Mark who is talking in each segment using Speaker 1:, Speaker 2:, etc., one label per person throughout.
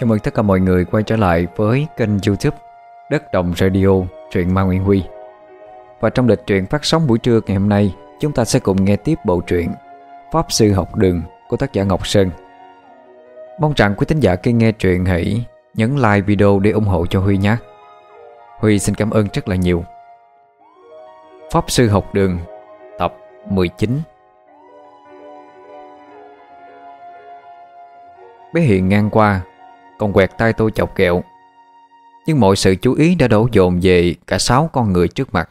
Speaker 1: Chào mừng tất cả mọi người quay trở lại với kênh youtube Đất Đồng Radio, truyện Ma Nguyễn Huy. Và trong lịch truyện phát sóng buổi trưa ngày hôm nay, Chúng ta sẽ cùng nghe tiếp bộ truyện Pháp Sư Học Đường của tác giả Ngọc Sơn. Mong rằng quý thính giả khi nghe truyện hãy nhấn like video để ủng hộ cho Huy nhé. Huy xin cảm ơn rất là nhiều. Pháp Sư Học Đường, Tập 19 Bé Hiền ngang qua còn quẹt tay tôi chọc kẹo. Nhưng mọi sự chú ý đã đổ dồn về Cả sáu con người trước mặt.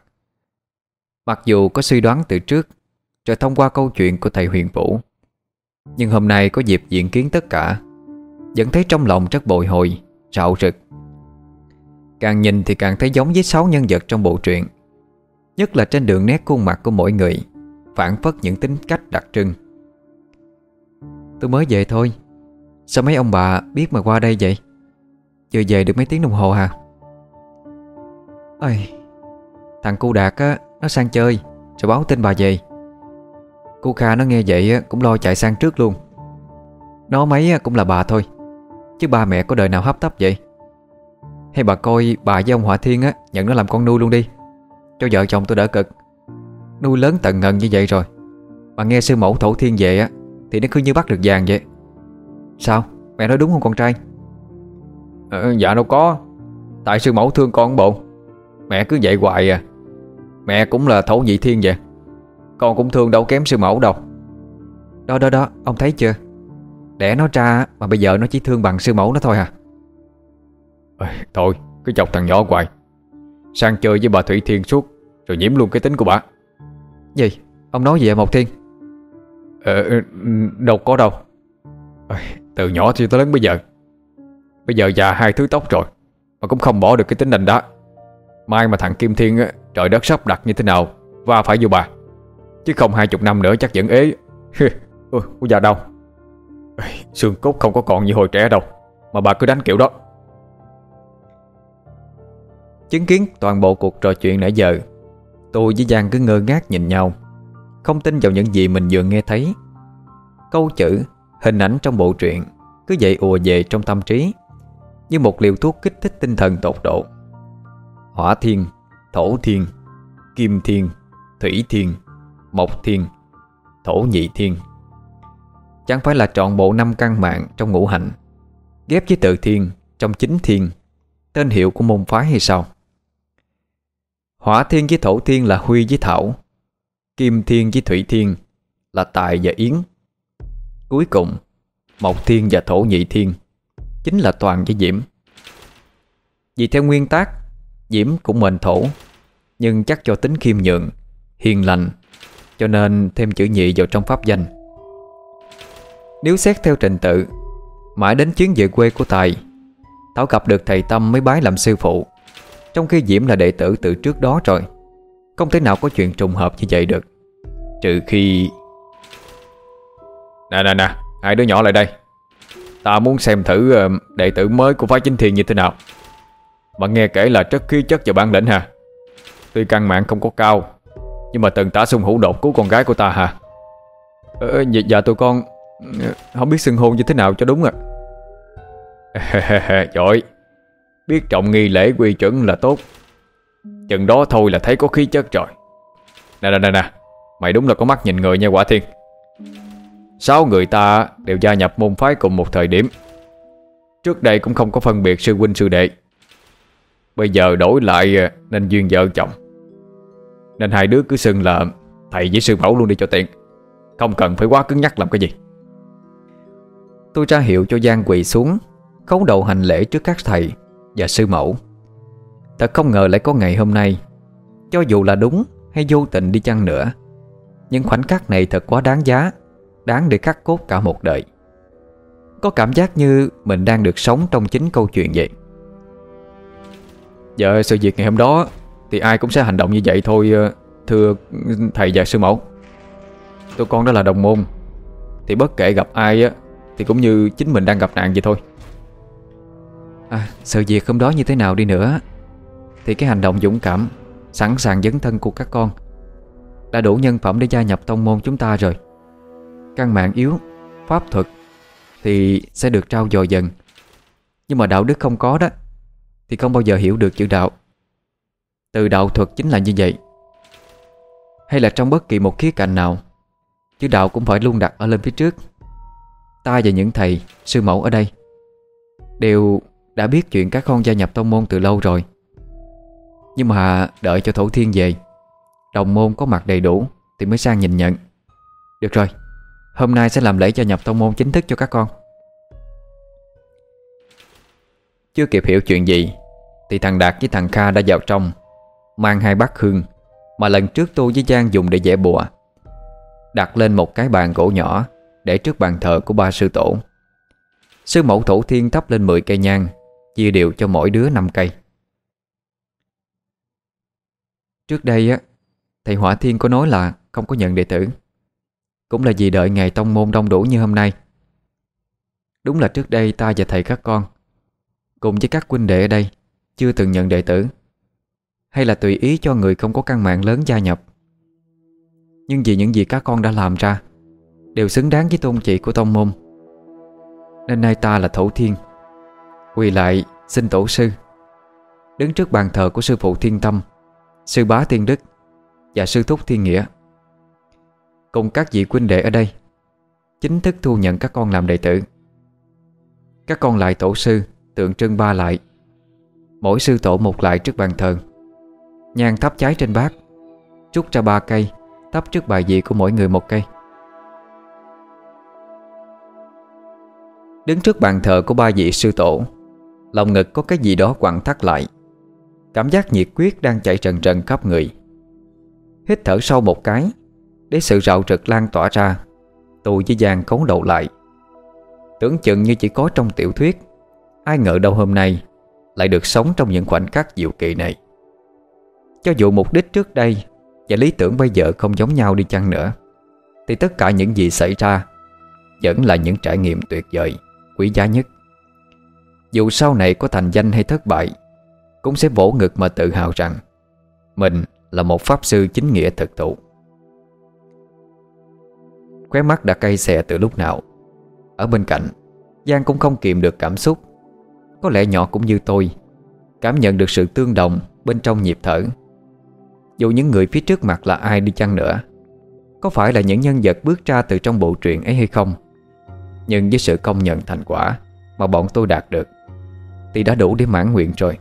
Speaker 1: Mặc dù có suy đoán từ trước, Rồi thông qua câu chuyện của thầy Huyền Vũ, Nhưng hôm nay có dịp diện kiến tất cả, Vẫn thấy trong lòng rất bồi hồi, Rạo rực. Càng nhìn thì càng thấy giống với sáu nhân vật trong bộ truyện, Nhất là trên đường nét khuôn mặt của mỗi người, Phản phất những tính cách đặc trưng. Tôi mới về thôi. Sao mấy ông bà biết mà qua đây vậy? Vừa về được mấy tiếng đồng hồ hả? Ây, Thằng cu Đạt á, Nó sang chơi Rồi báo tin bà về. Cô Kha nó nghe vậy á, Cũng lo chạy sang trước luôn. Nó mấy cũng là bà thôi, Chứ ba mẹ có đời nào hấp tấp vậy? Hay bà coi bà với ông Hỏa Thiên á, Nhận nó làm con nuôi luôn đi. Cho vợ chồng tôi đỡ cực. Nuôi lớn tận ngần như vậy rồi. Mà nghe sư mẫu thổ thiên về á, Thì nó cứ như bắt được vàng vậy. Sao? Mẹ nói đúng không con trai?
Speaker 2: Ờ, dạ đâu có Tại sư mẫu thương con bộ Mẹ cứ vậy hoài à Mẹ cũng là thổ nhị thiên vậy Con cũng thương đâu kém sư mẫu đâu
Speaker 1: Đó đó đó, ông thấy chưa? Đẻ nó ra mà bây giờ nó chỉ thương bằng sư mẫu nó thôi à
Speaker 2: Thôi, cứ chọc thằng nhỏ hoài Sang chơi với bà Thủy Thiên suốt Rồi nhiễm luôn cái tính của bà
Speaker 1: Gì? Ông nói gì à Mộc Thiên?
Speaker 2: Ờ, đâu có đâu từ nhỏ cho tới lớn bây giờ. Bây giờ già hai thứ tóc rồi Mà cũng không bỏ được cái tính đành đó Mai mà thằng Kim Thiên á, Trời đất sắp đặt như thế nào Và phải vô bà. Chứ không hai chục năm nữa chắc vẫn ế. Ôi, già đâu? Xương cốt không có còn như hồi trẻ đâu Mà bà cứ đánh kiểu đó.
Speaker 1: Chứng kiến toàn bộ cuộc trò chuyện nãy giờ Tôi với Giang cứ ngơ ngác nhìn nhau Không tin vào những gì mình vừa nghe thấy. Câu chữ Hình ảnh trong bộ truyện, Cứ vậy ùa về trong tâm trí, Như một liều thuốc kích thích tinh thần tột độ. Hỏa thiên, Thổ thiên, Kim thiên, Thủy thiên, Mộc thiên, Thổ nhị thiên. Chẳng phải là trọn bộ năm căn mạng trong ngũ hành, Ghép với tự thiên Trong chính thiên, Tên hiệu của môn phái hay sao? Hỏa thiên với thổ thiên là Huy với Thảo, Kim thiên với Thủy thiên Là Tài và Yến. Cuối cùng, Mộc Thiên và Thổ Nhị Thiên Chính là Toàn với Diễm. Vì theo nguyên tắc, Diễm cũng mệnh thổ, Nhưng chắc cho tính khiêm nhượng Hiền lành, Cho nên thêm chữ nhị vào trong pháp danh. Nếu xét theo trình tự, Mãi đến chuyến về quê của Tài, Thảo gặp được thầy Tâm mới bái làm sư phụ, Trong khi Diễm là đệ tử từ trước đó rồi. Không thể nào có chuyện trùng hợp như vậy được, Trừ khi
Speaker 2: Nè nè nè Hai đứa nhỏ lại đây. Ta muốn xem thử ờ, đệ tử mới của phái chính thiên như thế nào. Mà nghe kể là rất khí chất và bản lĩnh ha. Tuy căn mạng không có cao Nhưng mà từng tả xung hữu đột cứu con gái của ta hả
Speaker 1: ờ, ờ, dạ, dạ tụi con ừ, Không biết xưng hôn như thế nào cho đúng à
Speaker 2: Giỏi. Biết trọng nghi lễ quy chuẩn là tốt. Chừng đó thôi là thấy có khí chất rồi. Nè nè nè nè Mày đúng là có mắt nhìn người nha quả thiên. Sáu người ta đều gia nhập môn phái cùng một thời điểm. Trước đây cũng không có phân biệt sư huynh sư đệ. Bây giờ đổi lại à, nên duyên vợ chồng. Nên hai đứa cứ xưng là thầy với sư mẫu luôn đi cho tiện. Không cần phải quá cứng nhắc làm cái gì.
Speaker 1: Tôi ra hiệu cho Giang quỳ xuống, Khấu đầu hành lễ trước các thầy Và sư mẫu. Thật không ngờ lại có ngày hôm nay, Cho dù là đúng hay vô tình đi chăng nữa Những khoảnh khắc này thật quá đáng giá. Đáng để khắc cốt cả một đời. Có cảm giác như Mình đang được sống trong chính câu chuyện vậy.
Speaker 2: Dạ sự việc ngày hôm đó Thì ai cũng sẽ hành động như vậy thôi ờ, Thưa thầy và sư mẫu. Tụi con đó là đồng môn, Thì bất kể gặp ai á, Thì cũng như chính mình đang gặp nạn vậy thôi.
Speaker 1: À sự việc hôm đó như thế nào đi nữa, Thì cái hành động dũng cảm, Sẵn sàng dấn thân của các con Đã đủ nhân phẩm để gia nhập tông môn chúng ta rồi. Căn mạng yếu Pháp thuật Thì sẽ được trao dồi dần. Nhưng mà đạo đức không có đó Thì không bao giờ hiểu được chữ đạo. Từ đạo thuật chính là như vậy. Hay là trong bất kỳ một khía cạnh nào Chữ đạo cũng phải luôn đặt ở lên phía trước. Ta và những thầy, sư mẫu ở đây Đều đã biết chuyện các con gia nhập tông môn từ lâu rồi. Nhưng mà đợi cho thổ thiên về Đồng môn có mặt đầy đủ Thì mới sang nhìn nhận. Được rồi. Hôm nay sẽ làm lễ cho nhập tông môn chính thức cho các con.
Speaker 2: Chưa kịp hiểu chuyện gì, Thì thằng Đạt với thằng Kha đã vào trong, Mang hai bát hương Mà lần trước tôi với Giang dùng để vẽ bùa. Đặt lên một cái bàn gỗ nhỏ Để trước bàn thờ của ba sư tổ. Sư mẫu thổ thiên thắp lên 10 cây nhang, Chia đều cho mỗi đứa 5 cây.
Speaker 1: Trước đây á, Thầy Hỏa Thiên có nói là không có nhận đệ tử. Cũng là vì đợi ngày tông môn đông đủ như hôm nay. Đúng là trước đây ta và thầy các con, Cùng với các huynh đệ ở đây, Chưa từng nhận đệ tử. Hay là tùy ý cho người không có căn mạng lớn gia nhập. Nhưng vì những gì các con đã làm ra, Đều xứng đáng với tôn trị của tông môn. Nên nay ta là thổ thiên, Quỳ lại xin tổ sư. Đứng trước bàn thờ của sư phụ thiên tâm, Sư bá thiên đức Và sư thúc thiên nghĩa. Cùng các vị huynh đệ ở đây, Chính thức thu nhận các con làm đệ tử. Các con lại tổ sư, Tượng trưng ba lại. Mỗi sư tổ một lại trước bàn thờ, Nhang thắp cháy trên bát Trút ra ba cây, Thắp trước bài vị của mỗi người một cây. Đứng trước bàn thờ của ba vị sư tổ, Lòng ngực có cái gì đó quặn thắt lại. Cảm giác nhiệt quyết đang chạy trần trần khắp người. Hít thở sâu một cái để sự rạo rực lan tỏa ra, Tôi với Giang cấu đầu lại. Tưởng chừng như chỉ có trong tiểu thuyết, Ai ngờ đâu hôm nay Lại được sống trong những khoảnh khắc diệu kỳ này. Cho dù mục đích trước đây Và lý tưởng bây giờ không giống nhau đi chăng nữa, Thì tất cả những gì xảy ra Vẫn là những trải nghiệm tuyệt vời, Quý giá nhất. Dù sau này có thành danh hay thất bại, Cũng sẽ vỗ ngực mà tự hào rằng Mình là một pháp sư chính nghĩa thực thụ. Khóe mắt đã cay xè từ lúc nào. Ở bên cạnh Giang cũng không kiềm được cảm xúc. Có lẽ nhỏ cũng như tôi Cảm nhận được sự tương đồng bên trong nhịp thở. Dù những người phía trước mặt là ai đi chăng nữa Có phải là những nhân vật bước ra từ trong bộ truyện ấy hay không? Nhưng với sự công nhận thành quả Mà bọn tôi đạt được Thì đã đủ để mãn nguyện rồi.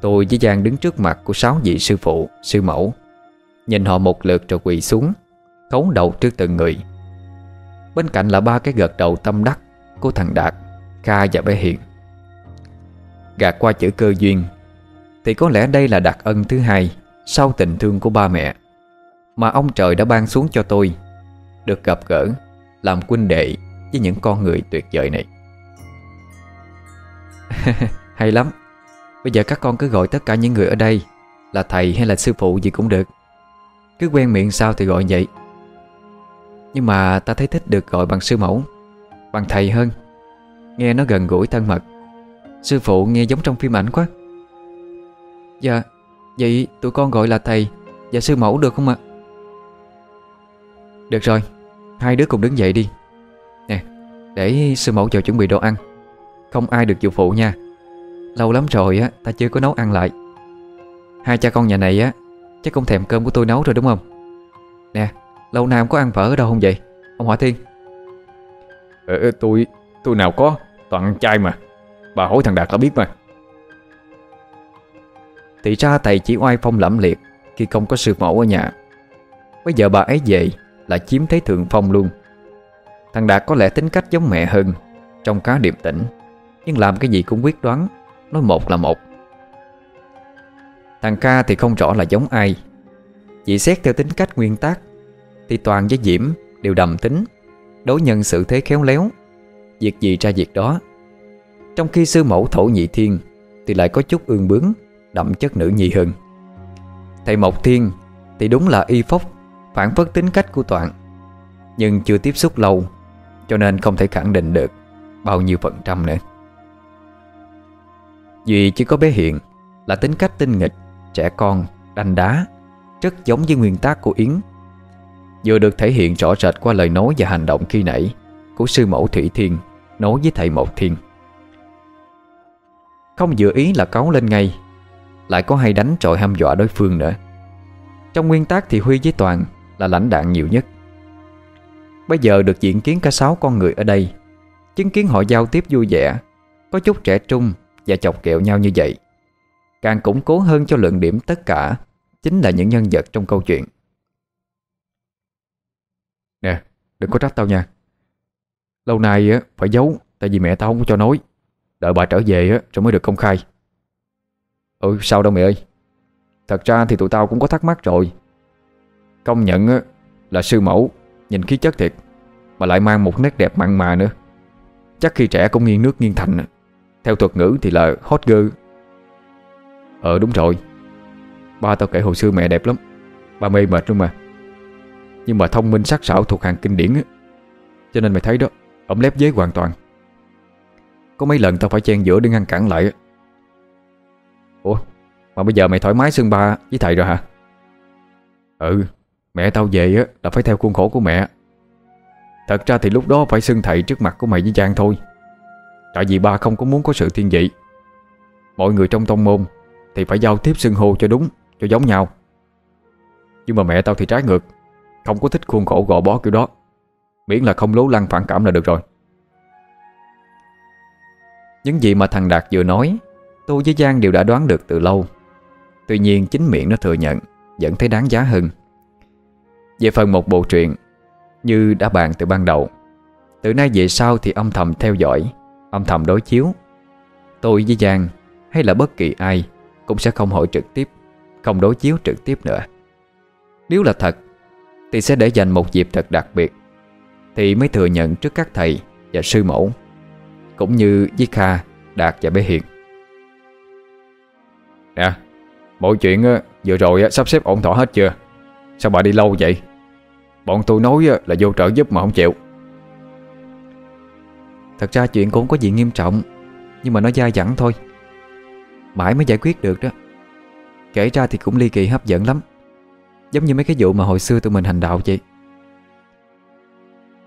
Speaker 1: Tôi với Giang đứng trước mặt của sáu vị sư phụ, sư mẫu Nhìn họ một lượt rồi quỳ xuống. Khấu đầu trước từng người. Bên cạnh là ba cái gật đầu tâm đắc Của thằng Đạt, Kha và bé Hiền. Gạt qua chữ cơ duyên Thì có lẽ đây là đặc ân thứ hai Sau tình thương của ba mẹ Mà ông trời đã ban xuống cho tôi Được gặp gỡ Làm huynh đệ với những con người tuyệt vời này. Hay lắm Bây giờ các con cứ gọi tất cả những người ở đây Là thầy hay là sư phụ gì cũng được. Cứ quen miệng sao thì gọi vậy. Nhưng mà ta thấy thích được gọi bằng sư mẫu, Bằng thầy hơn. Nghe nó gần gũi thân mật. Sư phụ nghe giống trong phim ảnh quá. Dạ Vậy tụi con gọi là thầy Và sư mẫu được không ạ? Được rồi, Hai đứa cùng đứng dậy đi. Nè, Để sư mẫu vào chuẩn bị đồ ăn. Không ai được chịu phụ nha. Lâu lắm rồi á, Ta chưa có nấu ăn lại. Hai cha con nhà này á, Chắc cũng thèm cơm của tôi nấu rồi đúng không? Nè Lâu nay có ăn phở ở đâu không vậy? Ông Hỏa Thiên.
Speaker 2: Ờ tôi Tôi nào có Toàn ăn chay mà. Bà hỏi thằng Đạt là biết mà.
Speaker 1: Thì ra thầy chỉ oai phong lẫm liệt Khi không có sư mẫu ở nhà. Bây giờ bà ấy về Là chiếm thế thượng phong luôn. Thằng Đạt có lẽ tính cách giống mẹ hơn Trong cá điềm tĩnh Nhưng làm cái gì cũng quyết đoán Nói một là một. Thằng ca thì không rõ là giống ai. Chỉ xét theo tính cách nguyên tác thì Toàn với Diễm đều đầm tính Đối nhân xử thế khéo léo Việc gì ra việc đó. Trong khi sư mẫu thổ nhị thiên Thì lại có chút ương bướng Đậm chất nữ nhi hơn Thầy Mộc Thiên Thì đúng là y phốc Phản phất tính cách của Toàn Nhưng chưa tiếp xúc lâu Cho nên không thể khẳng định được Bao nhiêu phần trăm nữa. Duy chỉ có bé Hiện Là tính cách tinh nghịch Trẻ con, đanh đá Rất giống với nguyên tác của Yến. Vừa được thể hiện rõ rệt qua lời nói và hành động khi nãy Của sư mẫu Thủy Thiên, Nói với thầy Mộc Thiên. Không vừa ý là cáu lên ngay, Lại có hay đánh trội ham dọa đối phương nữa. Trong nguyên tắc thì Huy với Toàn Là lãnh đạn nhiều nhất. Bây giờ được diễn kiến cả sáu con người ở đây, Chứng kiến họ giao tiếp vui vẻ, Có chút trẻ trung Và chọc kẹo nhau như vậy, Càng củng cố hơn cho lượng điểm tất cả Chính là những nhân vật trong câu chuyện.
Speaker 2: Nè, đừng có trách tao nha. Lâu nay á, phải giấu, Tại vì mẹ tao không có cho nói. Đợi bà trở về á, rồi mới được công khai. Ừ sao đâu mẹ ơi? Thật ra thì tụi tao cũng có thắc mắc rồi. Công nhận á, là sư mẫu, Nhìn khí chất thiệt, Mà lại mang một nét đẹp mặn mà nữa. Chắc khi trẻ cũng nghiêng nước nghiêng thành Theo thuật ngữ thì là hot girl. Ờ đúng rồi. Ba tao kể hồi xưa mẹ đẹp lắm. Ba mê mệt luôn mà. Nhưng mà thông minh sắc sảo thuộc hàng kinh điển á. Cho nên mày thấy đó Ông lép dế hoàn toàn. Có mấy lần tao phải chen giữa để ngăn cản lại Ủa, Mà bây giờ mày thoải mái xưng ba với thầy rồi hả? Ừ Mẹ tao về á là phải theo khuôn khổ của mẹ. Thật ra thì lúc đó phải xưng thầy trước mặt của mày với Giang thôi. Tại vì ba không có muốn có sự thiên vị. Mọi người trong tông môn Thì phải giao tiếp xưng hô cho đúng, Cho giống nhau. Nhưng mà mẹ tao thì trái ngược. Không có thích khuôn khổ gò bó kiểu đó. Miễn là không lố lăng phản cảm là được rồi.
Speaker 1: Những gì mà thằng Đạt vừa nói, Tôi với Giang đều đã đoán được từ lâu. Tuy nhiên chính miệng nó thừa nhận, Vẫn thấy đáng giá hơn. Về phần một bộ truyện Như đã bàn từ ban đầu, Từ nay về sau thì âm thầm theo dõi, Âm thầm đối chiếu. Tôi với Giang, hay là bất kỳ ai, Cũng sẽ không hỏi trực tiếp, Không đối chiếu trực tiếp nữa. Nếu là thật thì sẽ để dành một dịp thật đặc biệt Thì mới thừa nhận trước các thầy Và sư mẫu Cũng như với Kha, Đạt và Bé Hiền.
Speaker 2: Nè Mọi chuyện vừa rồi sắp xếp ổn thỏa hết chưa? Sao bà đi lâu vậy? Bọn tôi nói là vô trợ giúp mà không chịu.
Speaker 1: Thật ra chuyện cũng có gì nghiêm trọng Nhưng mà nó dai dẳng thôi. Mãi mới giải quyết được đó. Kể ra thì cũng ly kỳ hấp dẫn lắm. Giống như mấy cái vụ mà hồi xưa tụi mình hành đạo vậy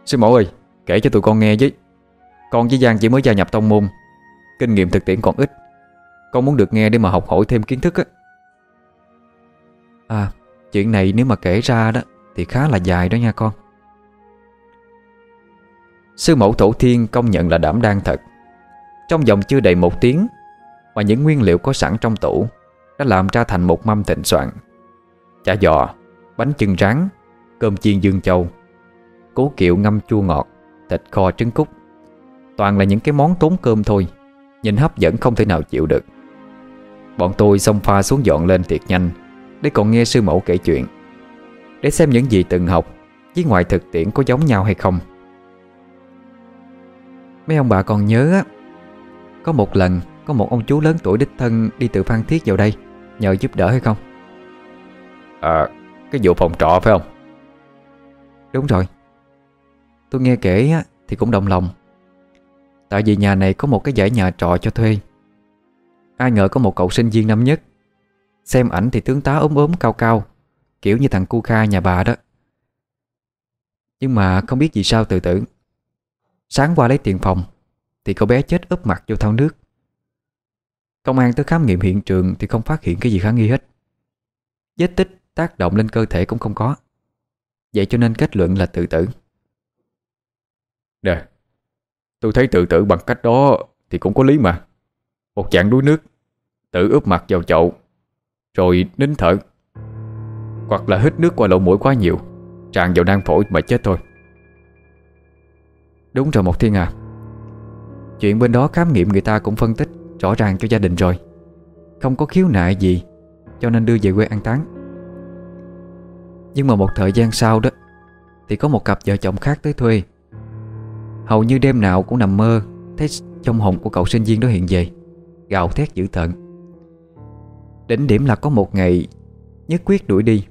Speaker 2: Sư mẫu ơi, Kể cho tụi con nghe với. Con với Giang chỉ mới gia nhập tông môn. Kinh nghiệm thực tiễn còn ít. Con muốn được nghe để mà học hỏi thêm kiến thức á.
Speaker 1: À Chuyện này nếu mà kể ra đó Thì khá là dài đó nha con. Sư mẫu tổ thiên công nhận là đảm đang thật. Trong vòng chưa đầy một tiếng, Mà những nguyên liệu có sẵn trong tủ Đã làm ra thành một mâm thịnh soạn. Chả giò, Bánh chưng rán, Cơm chiên dương châu, Cố kiệu ngâm chua ngọt, Thịt kho trứng cút. Toàn là những cái món tốn cơm thôi, Nhìn hấp dẫn không thể nào chịu được. Bọn tôi xông pha xuống dọn lên tiệc nhanh, Để còn nghe sư mẫu kể chuyện. Để xem những gì từng học, Với ngoài thực tiễn có giống nhau hay không. Mấy ông bà còn nhớ á, Có một lần, Có một ông chú lớn tuổi đích thân Đi từ Phan Thiết vào đây, Nhờ giúp đỡ hay không?
Speaker 2: À Cái vụ phòng trọ phải không?
Speaker 1: Đúng rồi. Tôi nghe kể á, thì cũng động lòng. Tại vì nhà này có một cái dãy nhà trọ cho thuê. Ai ngờ có một cậu sinh viên năm nhất. Xem ảnh thì tướng tá ốm ốm cao cao Kiểu như thằng cu kha nhà bà đó. Nhưng mà không biết vì sao tự tử. Sáng qua lấy tiền phòng Thì cậu bé chết úp mặt vô thau nước. Công an tới khám nghiệm hiện trường Thì không phát hiện cái gì khả nghi hết. Vết tích tác động lên cơ thể cũng không có. Vậy cho nên kết luận là tự tử.
Speaker 2: Nè Tôi thấy tự tử bằng cách đó Thì cũng có lý mà. Một dạng đuối nước Tự ướp mặt vào chậu Rồi nín thở. Hoặc là hít nước qua lỗ mũi quá nhiều Tràn vào nang phổi mà chết thôi.
Speaker 1: Đúng rồi một thiên à. Chuyện bên đó khám nghiệm người ta cũng phân tích Rõ ràng cho gia đình rồi. Không có khiếu nại gì Cho nên đưa về quê an táng nhưng mà một thời gian sau đó, Thì có một cặp vợ chồng khác tới thuê. Hầu như đêm nào cũng nằm mơ Thấy trong hồn của cậu sinh viên đó hiện về, Gào thét dữ tợn. Đỉnh điểm là có một ngày, Nhất quyết đuổi đi.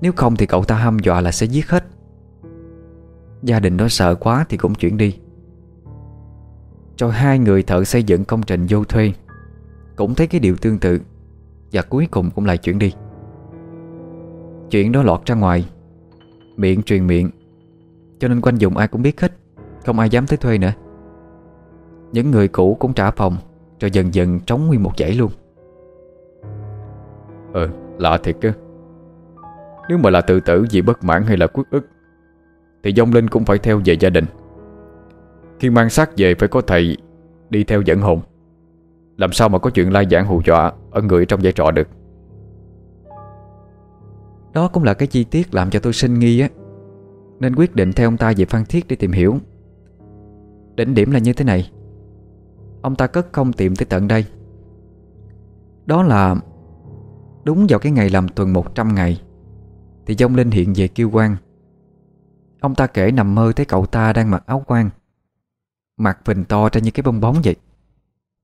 Speaker 1: Nếu không thì cậu ta hăm dọa là sẽ giết hết. Gia đình đó sợ quá thì cũng chuyển đi. Cho hai người thợ xây dựng công trình vô thuê, Cũng thấy cái điều tương tự, Và cuối cùng cũng lại chuyển đi. Chuyện đó lọt ra ngoài. Miệng truyền miệng. Cho nên quanh vùng ai cũng biết hết. Không ai dám tới thuê nữa. Những người cũ cũng trả phòng, Rồi dần dần trống nguyên một dãy luôn.
Speaker 2: Ừ lạ thiệt á. Nếu mà là tự tử vì bất mãn hay là quốc ức, Thì dông linh cũng phải theo về gia đình. Khi mang xác về phải có thầy Đi theo dẫn hồn. Làm sao mà có chuyện lai giảng hù dọa Ở người trong giải trọ được?
Speaker 1: Đó cũng là cái chi tiết làm cho tôi sinh nghi á. Nên quyết định theo ông ta về Phan Thiết để tìm hiểu. Đỉnh điểm là như thế này. Ông ta cất không tìm tới tận đây. Đó là Đúng vào cái ngày làm tuần 100 ngày, Thì dông linh hiện về kêu quan Ông ta kể nằm mơ thấy cậu ta đang mặc áo quan Mặt phình to ra như cái bong bóng vậy.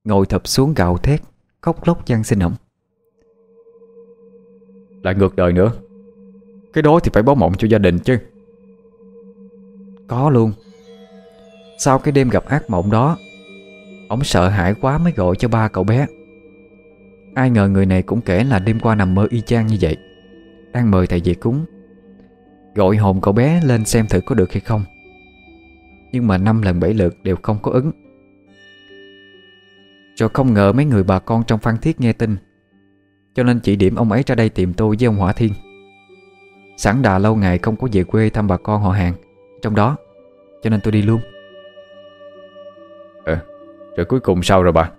Speaker 1: Ngồi thập xuống gạo thét, Khóc lóc gian xin ổng
Speaker 2: Lại ngược đời nữa. Cái đó thì phải báo mộng cho gia đình chứ.
Speaker 1: Có luôn. Sau cái đêm gặp ác mộng đó, Ông sợ hãi quá mới gọi cho ba cậu bé. Ai ngờ người này cũng kể là đêm qua nằm mơ y chang như vậy. Đang mời thầy về cúng, Gọi hồn cậu bé lên xem thử có được hay không. Nhưng mà năm lần bảy lượt đều không có ứng. Rồi không ngờ mấy người bà con trong phan thiết nghe tin. Cho nên chỉ điểm ông ấy ra đây tìm tôi với ông Hỏa Thiên. Sẵn đà lâu ngày không có về quê thăm bà con họ hàng. Trong đó Cho nên tôi đi luôn.
Speaker 2: Ờ Rồi cuối cùng sao rồi bà?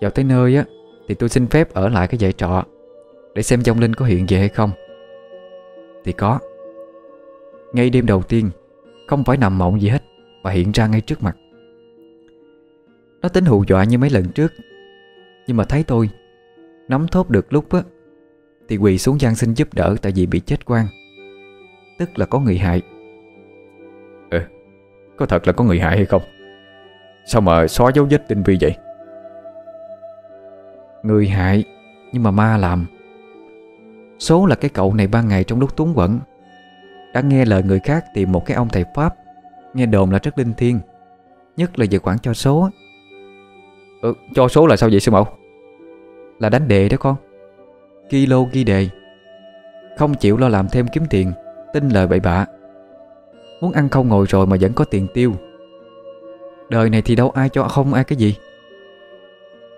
Speaker 1: Vào tới nơi á Thì tôi xin phép ở lại cái dãy trọ Để xem trong Linh có hiện về hay không. Thì có. Ngay đêm đầu tiên Không phải nằm mộng gì hết Và hiện ra ngay trước mặt. Nó tính hù dọa như mấy lần trước Nhưng mà thấy tôi Nắm thốt được lúc á Thì quỳ xuống gian xin giúp đỡ Tại vì bị chết quan. Tức là có người hại.
Speaker 2: Ừ Có thật là có người hại hay không? Sao mà xóa dấu vết tinh vi vậy?
Speaker 1: Người hại Nhưng mà ma làm. Số là cái cậu này ban ngày trong lúc túng quẩn Đã nghe lời người khác tìm một cái ông thầy Pháp. Nghe đồn là rất linh thiêng. Nhất là về quản cho số.
Speaker 2: Ừ, Cho số là sao vậy sư mẫu?
Speaker 1: Là đánh đề đó con Kilo ghi đề. Không chịu lo làm thêm kiếm tiền, Tin lời bậy bạ. Muốn ăn không ngồi rồi mà vẫn có tiền tiêu. Đời này thì đâu ai cho không ai cái gì.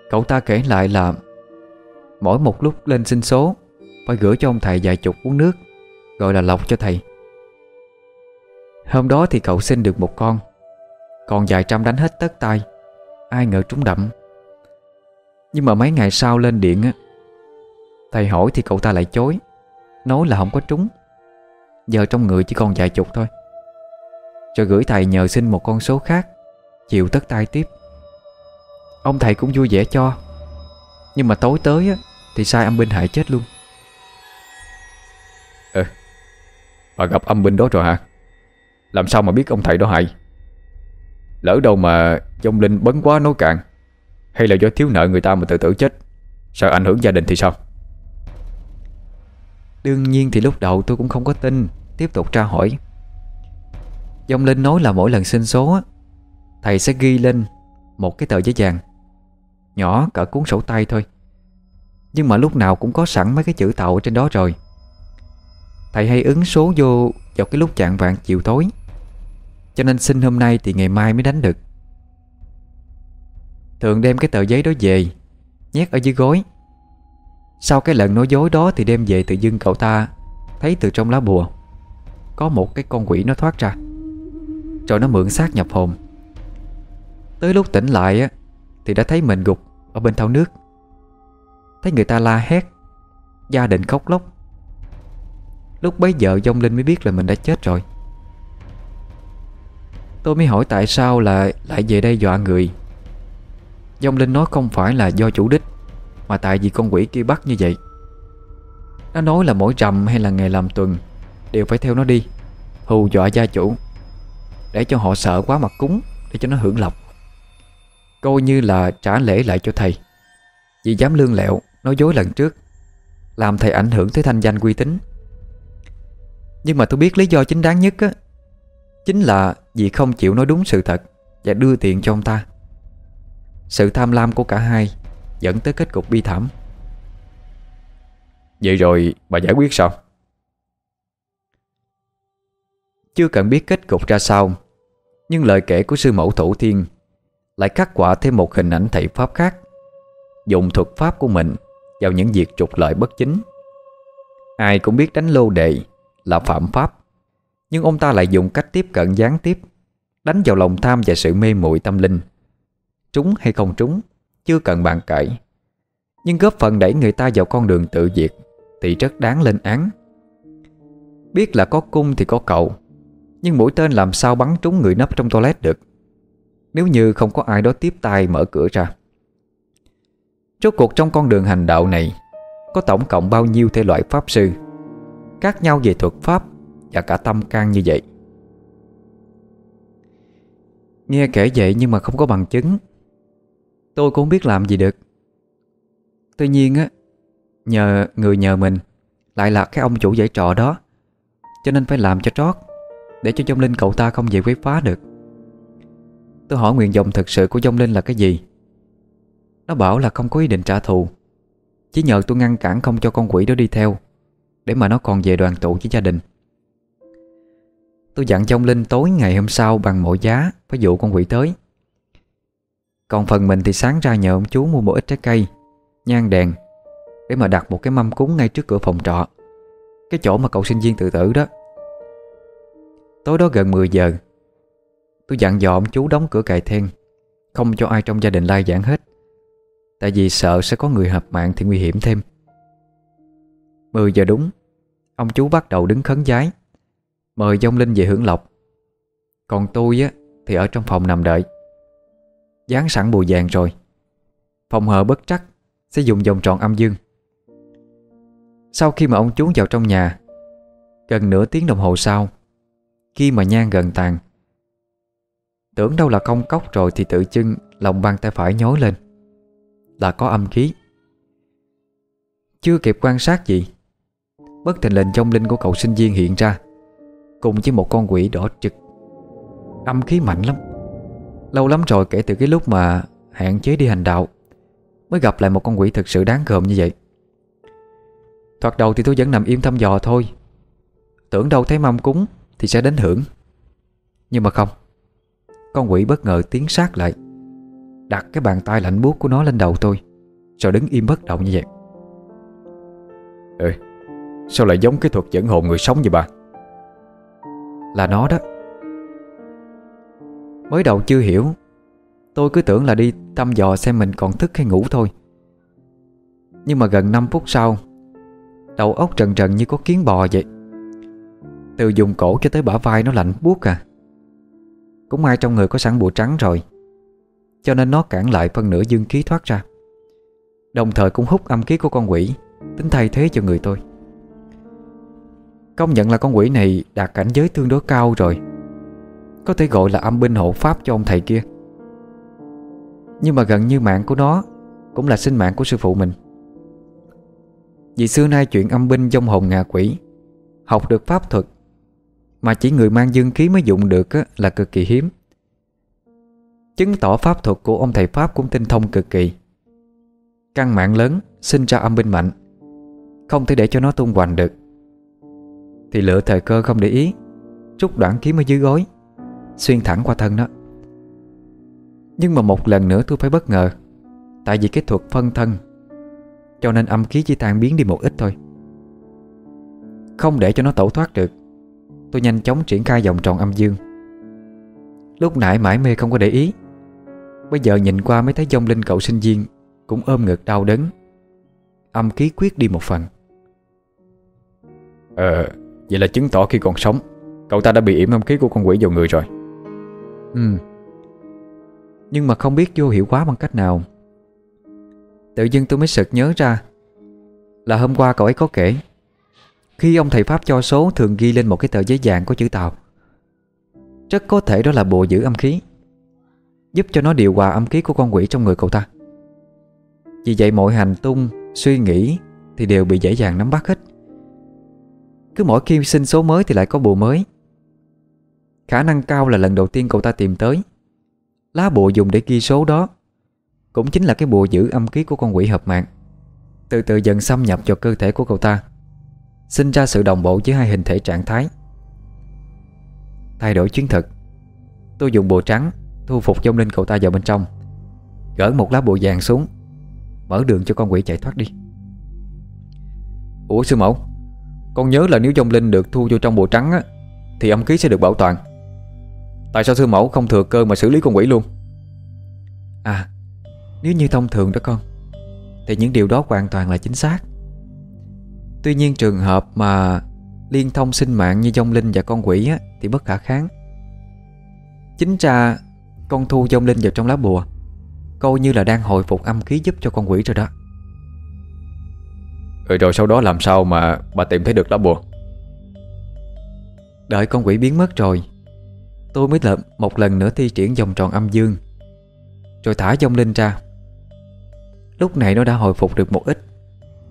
Speaker 1: Cậu ta kể lại là Mỗi một lúc lên xin số, Phải gửi cho ông thầy vài chục uống nước, Gọi là lọc cho thầy. Hôm đó thì cậu xin được một con, Còn vài trăm đánh hết tất tay, Ai ngờ trúng đậm. Nhưng mà mấy ngày sau lên điện á Thầy hỏi thì cậu ta lại chối. Nói là không có trúng. Giờ trong người chỉ còn vài chục thôi. Rồi gửi thầy nhờ xin một con số khác, Chịu tất tay tiếp. Ông thầy cũng vui vẻ cho. Nhưng mà tối tới á, Thì sai âm binh hại chết luôn.
Speaker 2: Ừ Bà gặp âm binh đó rồi hả? Làm sao mà biết ông thầy đó hại? Lỡ đâu mà Dông linh bấn quá nói cạn Hay là do thiếu nợ người ta mà tự tử chết, Sợ ảnh hưởng gia đình thì sao?
Speaker 1: Đương nhiên thì lúc đầu tôi cũng không có tin. Tiếp tục tra hỏi. Dông Linh nói là mỗi lần xin số Thầy sẽ ghi lên Một cái tờ giấy vàng. Nhỏ cỡ cuốn sổ tay thôi. Nhưng mà lúc nào cũng có sẵn mấy cái chữ tàu ở trên đó rồi. Thầy hay ứng số vô Vào cái lúc chạng vạn chiều tối. Cho nên xin hôm nay thì ngày mai mới đánh được. Thường đem cái tờ giấy đó về, Nhét ở dưới gối. Sau cái lần nói dối đó Thì đem về tự dưng cậu ta Thấy từ trong lá bùa, Có một cái con quỷ nó thoát ra. Rồi nó mượn xác nhập hồn. Tới lúc tỉnh lại á, Thì đã thấy mình gục Ở bên thau nước. Thấy người ta la hét, Gia đình khóc lóc. Lúc bấy giờ Dông Linh mới biết là mình đã chết rồi. Tôi mới hỏi tại sao là lại về đây dọa người. Dông Linh nói không phải là do chủ đích. Mà tại vì con quỷ kia bắt như vậy, Nó nói là mỗi rằm hay là ngày làm tuần Đều phải theo nó đi, Hù dọa gia chủ, Để cho họ sợ quá mặt cúng, Để cho nó hưởng lộc. Coi như là trả lễ lại cho thầy. Vì dám lương lẹo, Nói dối lần trước, Làm thầy ảnh hưởng tới thanh danh uy tín. Nhưng mà tôi biết lý do chính đáng nhất á, Chính là vì không chịu nói đúng sự thật Và đưa tiền cho ông ta. Sự tham lam của cả hai Dẫn tới kết cục bi thảm.
Speaker 2: Vậy rồi bà giải quyết sao?
Speaker 1: Chưa cần biết kết cục ra sao, Nhưng lời kể của sư mẫu thủ thiên Lại khắc họa thêm một hình ảnh thầy Pháp khác, Dùng thuật pháp của mình Vào những việc trục lợi bất chính. Ai cũng biết đánh lô đệ Là phạm pháp, Nhưng ông ta lại dùng cách tiếp cận gián tiếp, Đánh vào lòng tham và sự mê muội tâm linh. Trúng hay không trúng chưa cần bàn cãi. Nhưng góp phần đẩy người ta vào con đường tự diệt Thì rất đáng lên án. Biết là có cung thì có cầu, Nhưng mũi tên làm sao bắn trúng người nấp trong toilet được? Nếu như không có ai đó tiếp tay mở cửa ra. Rốt cuộc trong con đường hành đạo này, Có tổng cộng bao nhiêu thể loại pháp sư? Khác nhau về thuật pháp Và cả tâm can như vậy. Nghe kể vậy nhưng mà không có bằng chứng. Tôi cũng không biết làm gì được. Tuy nhiên á, Nhờ người nhờ mình Lại là cái ông chủ giải trọ đó, Cho nên phải làm cho trót Để cho dông linh cậu ta không về quấy phá được. Tôi hỏi nguyện vọng thực sự của dông linh là cái gì? Nó bảo là không có ý định trả thù, Chỉ nhờ tôi ngăn cản không cho con quỷ đó đi theo Để mà nó còn về đoàn tụ với gia đình. Tôi dặn trong Linh tối ngày hôm sau bằng mọi giá Phải dụ con quỷ tới. Còn phần mình thì sáng ra nhờ ông chú mua một ít trái cây, Nhang đèn, Để mà đặt một cái mâm cúng ngay trước cửa phòng trọ. Cái chỗ mà cậu sinh viên tự tử đó. Tối đó gần 10 giờ, Tôi dặn dò ông chú đóng cửa cài then, Không cho ai trong gia đình lai giảng hết. Tại vì sợ sẽ có người hợp mạng thì nguy hiểm thêm. 10 giờ đúng, Ông chú bắt đầu đứng khấn giái, Mời dông linh về hưởng lộc. Còn tôi á, thì ở trong phòng nằm đợi. Dán sẵn bùa vàng rồi. Phòng hờ bất trắc, Sẽ dùng vòng tròn âm dương. Sau khi mà ông chú vào trong nhà, Gần nửa tiếng đồng hồ sau, Khi mà nhang gần tàn, Tưởng đâu là công cốc rồi Thì tự chưng lòng bàn tay phải nhói lên. Là có âm khí. Chưa kịp quan sát gì, Bất thình lình trong linh của cậu sinh viên hiện ra, Cùng với một con quỷ đỏ trực. Âm khí mạnh lắm. Lâu lắm rồi kể từ cái lúc mà Hạn chế đi hành đạo, Mới gặp lại một con quỷ thực sự đáng gờm như vậy. Thoạt đầu thì tôi vẫn nằm im thăm dò thôi. Tưởng đâu thấy mâm cúng Thì sẽ đến hưởng. Nhưng mà không, Con quỷ bất ngờ tiến sát lại, Đặt cái bàn tay lạnh buốt của nó lên đầu tôi, Rồi đứng im bất động như vậy.
Speaker 2: Ê, Sao lại giống cái thuật dẫn hồn người sống vậy bà?
Speaker 1: Là nó đó. Mới đầu chưa hiểu. Tôi cứ tưởng là đi thăm dò xem mình còn thức hay ngủ thôi. Nhưng mà gần 5 phút sau, Đầu óc trần trần như có kiến bò vậy. Từ dùng cổ cho tới bả vai nó lạnh buốt à. Cũng ai trong người có sẵn bùa trắng rồi, Cho nên nó cản lại phân nửa dương khí thoát ra. Đồng thời cũng hút âm khí của con quỷ, Tính thay thế cho người tôi. Công nhận là con quỷ này đạt cảnh giới tương đối cao rồi. Có thể gọi là âm binh hộ pháp cho ông thầy kia. Nhưng mà gần như mạng của nó Cũng là sinh mạng của sư phụ mình. Vì xưa nay chuyện âm binh trong hồn ngạ quỷ, Học được pháp thuật, Mà chỉ người mang dương khí mới dụng được là cực kỳ hiếm. Chứng tỏ pháp thuật của ông thầy Pháp cũng tinh thông cực kỳ. Căn mạng lớn sinh ra âm binh mạnh, Không thể để cho nó tung hoành được. Thì lựa thời cơ không để ý, Rút đoạn kiếm ở dưới gối. Xuyên thẳng qua thân nó. Nhưng mà một lần nữa tôi phải bất ngờ, Tại vì cái thuật phân thân, Cho nên âm khí chỉ tan biến đi một ít thôi. Không để cho nó tẩu thoát được, Tôi nhanh chóng triển khai vòng tròn âm dương. Lúc nãy mãi mê không có để ý, Bây giờ nhìn qua mới thấy dông linh cậu sinh viên Cũng ôm ngực đau đớn. Âm khí quyết đi một phần.
Speaker 2: Ờ Vậy là chứng tỏ khi còn sống, Cậu ta đã bị yểm âm khí của con quỷ vào người rồi.
Speaker 1: Ừ. Nhưng mà không biết vô hiệu quá bằng cách nào. Tự dưng tôi mới sực nhớ ra Là hôm qua cậu ấy có kể Khi ông thầy Pháp cho số thường ghi lên một cái tờ giấy vàng có chữ Tàu. Rất có thể đó là bộ giữ âm khí Giúp cho nó điều hòa âm khí của con quỷ trong người cậu ta. Vì vậy mọi hành tung, suy nghĩ Thì đều bị dễ dàng nắm bắt hết. Cứ mỗi khi sinh số mới thì lại có bùa mới. Khả năng cao là lần đầu tiên cậu ta tìm tới. Lá bùa dùng để ghi số đó Cũng chính là cái bùa giữ âm khí của con quỷ hợp mạng. Từ từ dần xâm nhập vào cơ thể của cậu ta Sinh ra sự đồng bộ giữa hai hình thể trạng thái. Thay đổi chiến thực Tôi dùng bùa trắng Thu phục dông linh cậu ta vào bên trong Gỡ một lá bùa vàng xuống Mở đường cho con quỷ chạy thoát đi.
Speaker 2: Ủa sư mẫu Con nhớ là nếu dông linh được thu vô trong bùa trắng á, Thì âm khí sẽ được bảo toàn. Tại sao sư mẫu không thừa cơ mà xử lý con quỷ luôn?
Speaker 1: À Nếu như thông thường đó con Thì những điều đó hoàn toàn là chính xác. Tuy nhiên trường hợp mà Liên thông sinh mạng như dông linh và con quỷ á, Thì bất khả kháng. Chính ra Con thu dông linh vào trong lá bùa Coi như là đang hồi phục âm khí giúp cho con quỷ rồi đó.
Speaker 2: Ừ rồi sau đó làm sao mà bà tìm thấy được lá bùa?
Speaker 1: Đợi con quỷ biến mất rồi Tôi mới lợm một lần nữa thi triển vòng tròn âm dương. Rồi thả dông linh ra. Lúc này nó đã hồi phục được một ít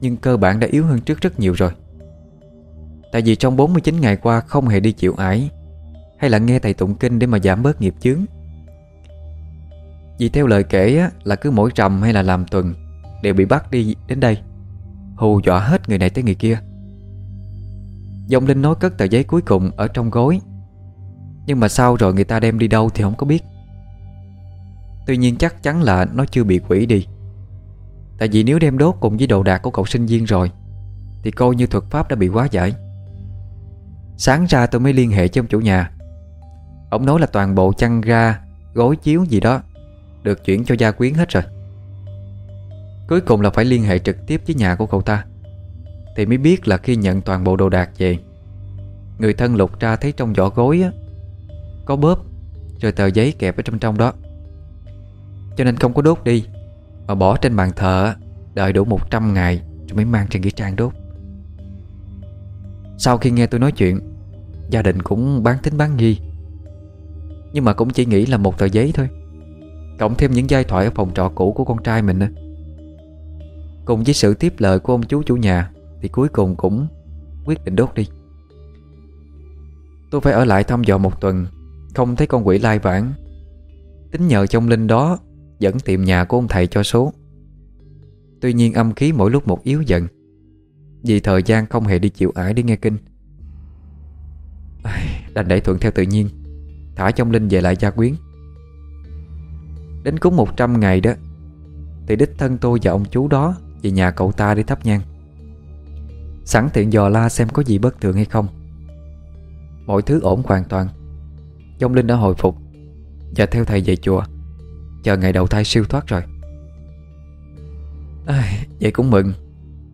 Speaker 1: Nhưng cơ bản đã yếu hơn trước rất nhiều rồi. Tại vì trong 49 ngày qua không hề đi chịu ải Hay là nghe thầy tụng kinh để mà giảm bớt nghiệp chướng. Vì theo lời kể á, là cứ mỗi trầm hay là làm tuần Đều bị bắt đi đến đây Hù dọa hết người này tới người kia. Dòng Linh nói cất tờ giấy cuối cùng ở trong gối nhưng mà sau rồi người ta đem đi đâu thì không có biết. Tuy nhiên chắc chắn là nó chưa bị quỷ đi. Tại vì nếu đem đốt cùng với đồ đạc của cậu sinh viên rồi Thì coi như thuật pháp đã bị quá giải. Sáng ra tôi mới liên hệ với ông chủ nhà. Ông nói là toàn bộ chăn ga Gối chiếu gì đó Được chuyển cho gia quyến hết rồi. Cuối cùng là phải liên hệ trực tiếp với nhà của cậu ta Thì mới biết là khi nhận toàn bộ đồ đạc về Người thân lục ra thấy trong vỏ gối á, có bóp, Rồi tờ giấy kẹp ở trong trong đó. Cho nên không có đốt đi, Mà bỏ trên bàn thờ Đợi đủ 100 ngày Rồi mới mang trên nghĩa trang đốt. Sau khi nghe tôi nói chuyện, Gia đình cũng bán tính bán nghi. Nhưng mà cũng chỉ nghĩ là một tờ giấy thôi. Cộng thêm những giai thoại ở phòng trọ cũ của con trai mình nữa Cùng với sự tiếp lời của ông chú chủ nhà, Thì cuối cùng cũng quyết định đốt đi. Tôi phải ở lại thăm dò một tuần không thấy con quỷ lai vãng. Tính nhờ trong linh đó, Dẫn tìm nhà của ông thầy cho số. Tuy nhiên âm khí mỗi lúc một yếu dần, Vì thời gian không hề đi chịu ải đi nghe kinh. Đành để thuận theo tự nhiên, Thả trong linh về lại gia quyến. Đến cúng 100 ngày đó, Thì đích thân tôi và ông chú đó Về nhà cậu ta đi thắp nhang. Sẵn tiện dò la xem có gì bất thường hay không. Mọi thứ ổn hoàn toàn. Dông Linh đã hồi phục Và theo thầy về chùa. Chờ ngày đầu thai siêu thoát rồi. À, Vậy cũng mừng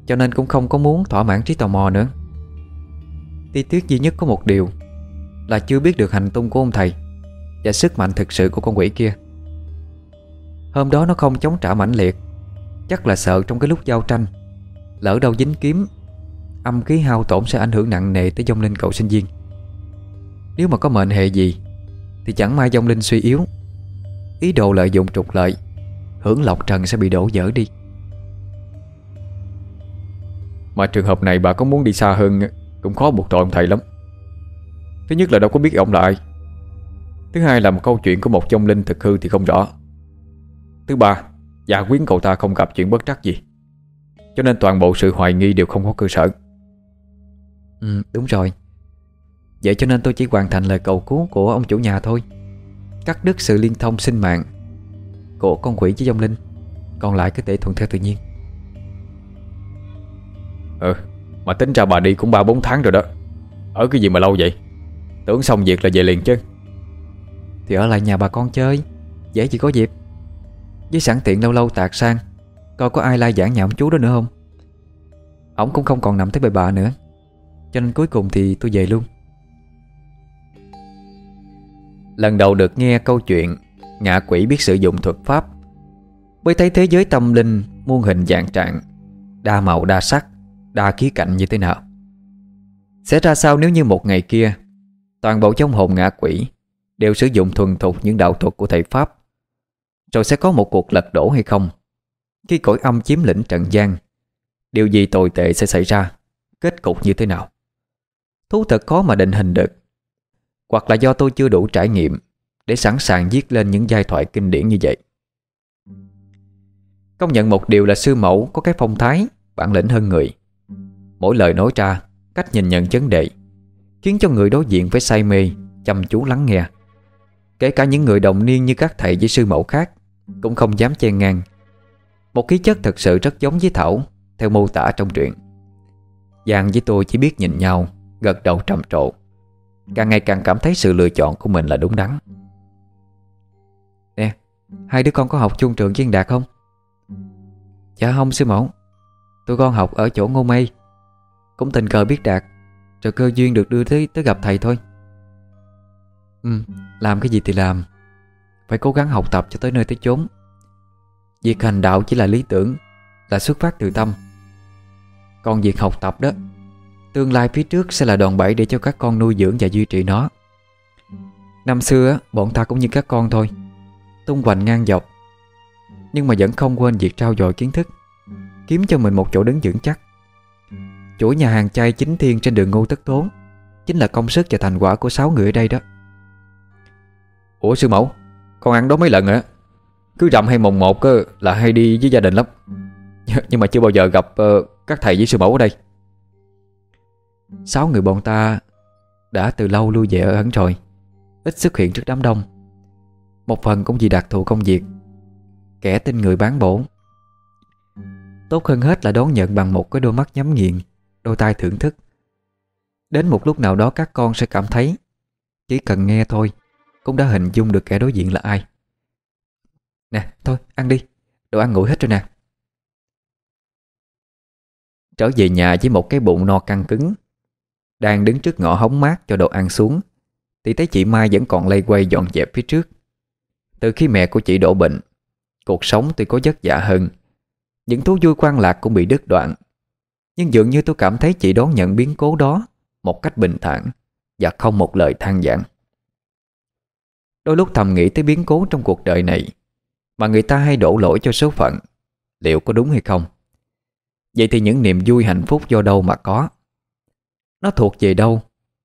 Speaker 1: Cho nên cũng không có muốn thỏa mãn trí tò mò nữa. Ti tiếc duy nhất có một điều Là chưa biết được hành tung của ông thầy Và sức mạnh thực sự của con quỷ kia. Hôm đó nó không chống trả mãnh liệt Chắc là sợ trong cái lúc giao tranh Lỡ đâu dính kiếm Âm khí hao tổn sẽ ảnh hưởng nặng nề tới dông linh cậu sinh viên. Nếu mà có mệnh hệ gì thì chẳng may dông linh suy yếu. Ý đồ lợi dụng trục lợi Hưởng lộc trần sẽ bị đổ dở đi.
Speaker 2: Mà trường hợp này bà có muốn đi xa hơn Cũng khó buộc tội ông thầy lắm. Thứ nhất là đâu có biết ông là ai. Thứ hai là một câu chuyện của một dông linh thực hư thì không rõ. Thứ ba Gia quyến cậu ta không gặp chuyện bất trắc gì. Cho nên toàn bộ sự hoài nghi đều không có cơ sở.
Speaker 1: Ừ đúng rồi Vậy cho nên tôi chỉ hoàn thành lời cầu cứu của ông chủ nhà thôi. Cắt đứt sự liên thông sinh mạng Của con quỷ với dông linh. Còn lại cứ để thuận theo tự nhiên.
Speaker 2: Ừ Mà tính ra bà đi cũng 3-4 tháng rồi đó. Ở cái gì mà lâu vậy? Tưởng xong việc là về liền chứ.
Speaker 1: Thì ở lại nhà bà con chơi Dễ chỉ có dịp. Với sẵn tiện lâu lâu tạc sang Coi có ai lai giảng nhà ông chú đó nữa không? Ông cũng không còn nằm tới bề bạ nữa. Cho nên cuối cùng thì tôi về luôn Lần đầu được nghe câu chuyện Ngạ quỷ biết sử dụng thuật pháp. Mới thấy thế giới tâm linh Muôn hình dạng trạng, Đa màu, đa sắc, Đa khí cạnh như thế nào? Sẽ ra sao nếu như một ngày kia, Toàn bộ trong hồn ngạ quỷ Đều sử dụng thuần thục những đạo thuật của thầy Pháp? Rồi sẽ có một cuộc lật đổ hay không? Khi cõi âm chiếm lĩnh Trần gian, Điều gì tồi tệ sẽ xảy ra? Kết cục như thế nào? Thú thật khó mà định hình được. Hoặc là do tôi chưa đủ trải nghiệm Để sẵn sàng viết lên những giai thoại kinh điển như vậy. Công nhận một điều là sư mẫu có cái phong thái, Bản lĩnh hơn người. Mỗi lời nói ra, Cách nhìn nhận vấn đề, Khiến cho người đối diện phải say mê, Chăm chú lắng nghe. Kể cả những người đồng niên như các thầy với sư mẫu khác Cũng không dám chen ngang. Một khí chất thật sự rất giống với Thảo, Theo mô tả trong truyện. Giang với tôi chỉ biết nhìn nhau, Gật đầu trầm trộn Càng ngày càng cảm thấy sự lựa chọn của mình là đúng đắn. Nè, Hai đứa con có học chung trường với Đạt không? Dạ không, sư mẫu. Tụi con học ở chỗ Ngô Mây. Cũng tình cờ biết Đạt, Rồi cơ duyên được đưa tới tới gặp thầy thôi. Ừ Làm cái gì thì làm. Phải cố gắng học tập cho tới nơi tới chốn. Việc hành đạo chỉ là lý tưởng, Là xuất phát từ tâm. Còn việc học tập đó Tương lai phía trước sẽ là đòn bẩy để cho các con nuôi dưỡng và duy trì nó. Năm xưa bọn ta cũng như các con thôi Tung hoành ngang dọc. Nhưng mà vẫn không quên việc trao dồi kiến thức Kiếm cho mình một chỗ đứng vững chắc. Chuỗi nhà hàng chay chính thiên trên đường Ngô Tất Tốn Chính là công sức và thành quả của sáu người ở đây đó.
Speaker 2: Ủa sư mẫu Con ăn đó mấy lần hả Cứ rằm hay mồng một cơ là hay đi với gia đình lắm. Nhưng mà chưa bao giờ gặp uh, các thầy với sư mẫu ở đây.
Speaker 1: Sáu người bọn ta đã từ lâu lui về ở ẩn rồi Ít xuất hiện trước đám đông. Một phần cũng vì đặc thù công việc, Kẻ tin người bán bổ. Tốt hơn hết là đón nhận bằng một cái đôi mắt nhắm nghiền, Đôi tai thưởng thức. Đến một lúc nào đó các con sẽ cảm thấy Chỉ cần nghe thôi Cũng đã hình dung được kẻ đối diện là ai. Nè, thôi, ăn đi. Đồ ăn nguội hết rồi nè. Trở về nhà với một cái bụng no căng cứng đang đứng trước ngõ hóng mát cho đồ ăn xuống. Thì thấy chị Mai vẫn còn lây quay dọn dẹp phía trước. Từ khi mẹ của chị đổ bệnh, Cuộc sống tuy có vất vả hơn, những thú vui quan lạc cũng bị đứt đoạn. Nhưng dường như tôi cảm thấy chị đón nhận biến cố đó Một cách bình thản Và không một lời than vãn. Đôi lúc thầm nghĩ tới biến cố trong cuộc đời này Mà người ta hay đổ lỗi cho số phận, Liệu có đúng hay không? Vậy thì những niềm vui hạnh phúc do đâu mà có? Nó thuộc về đâu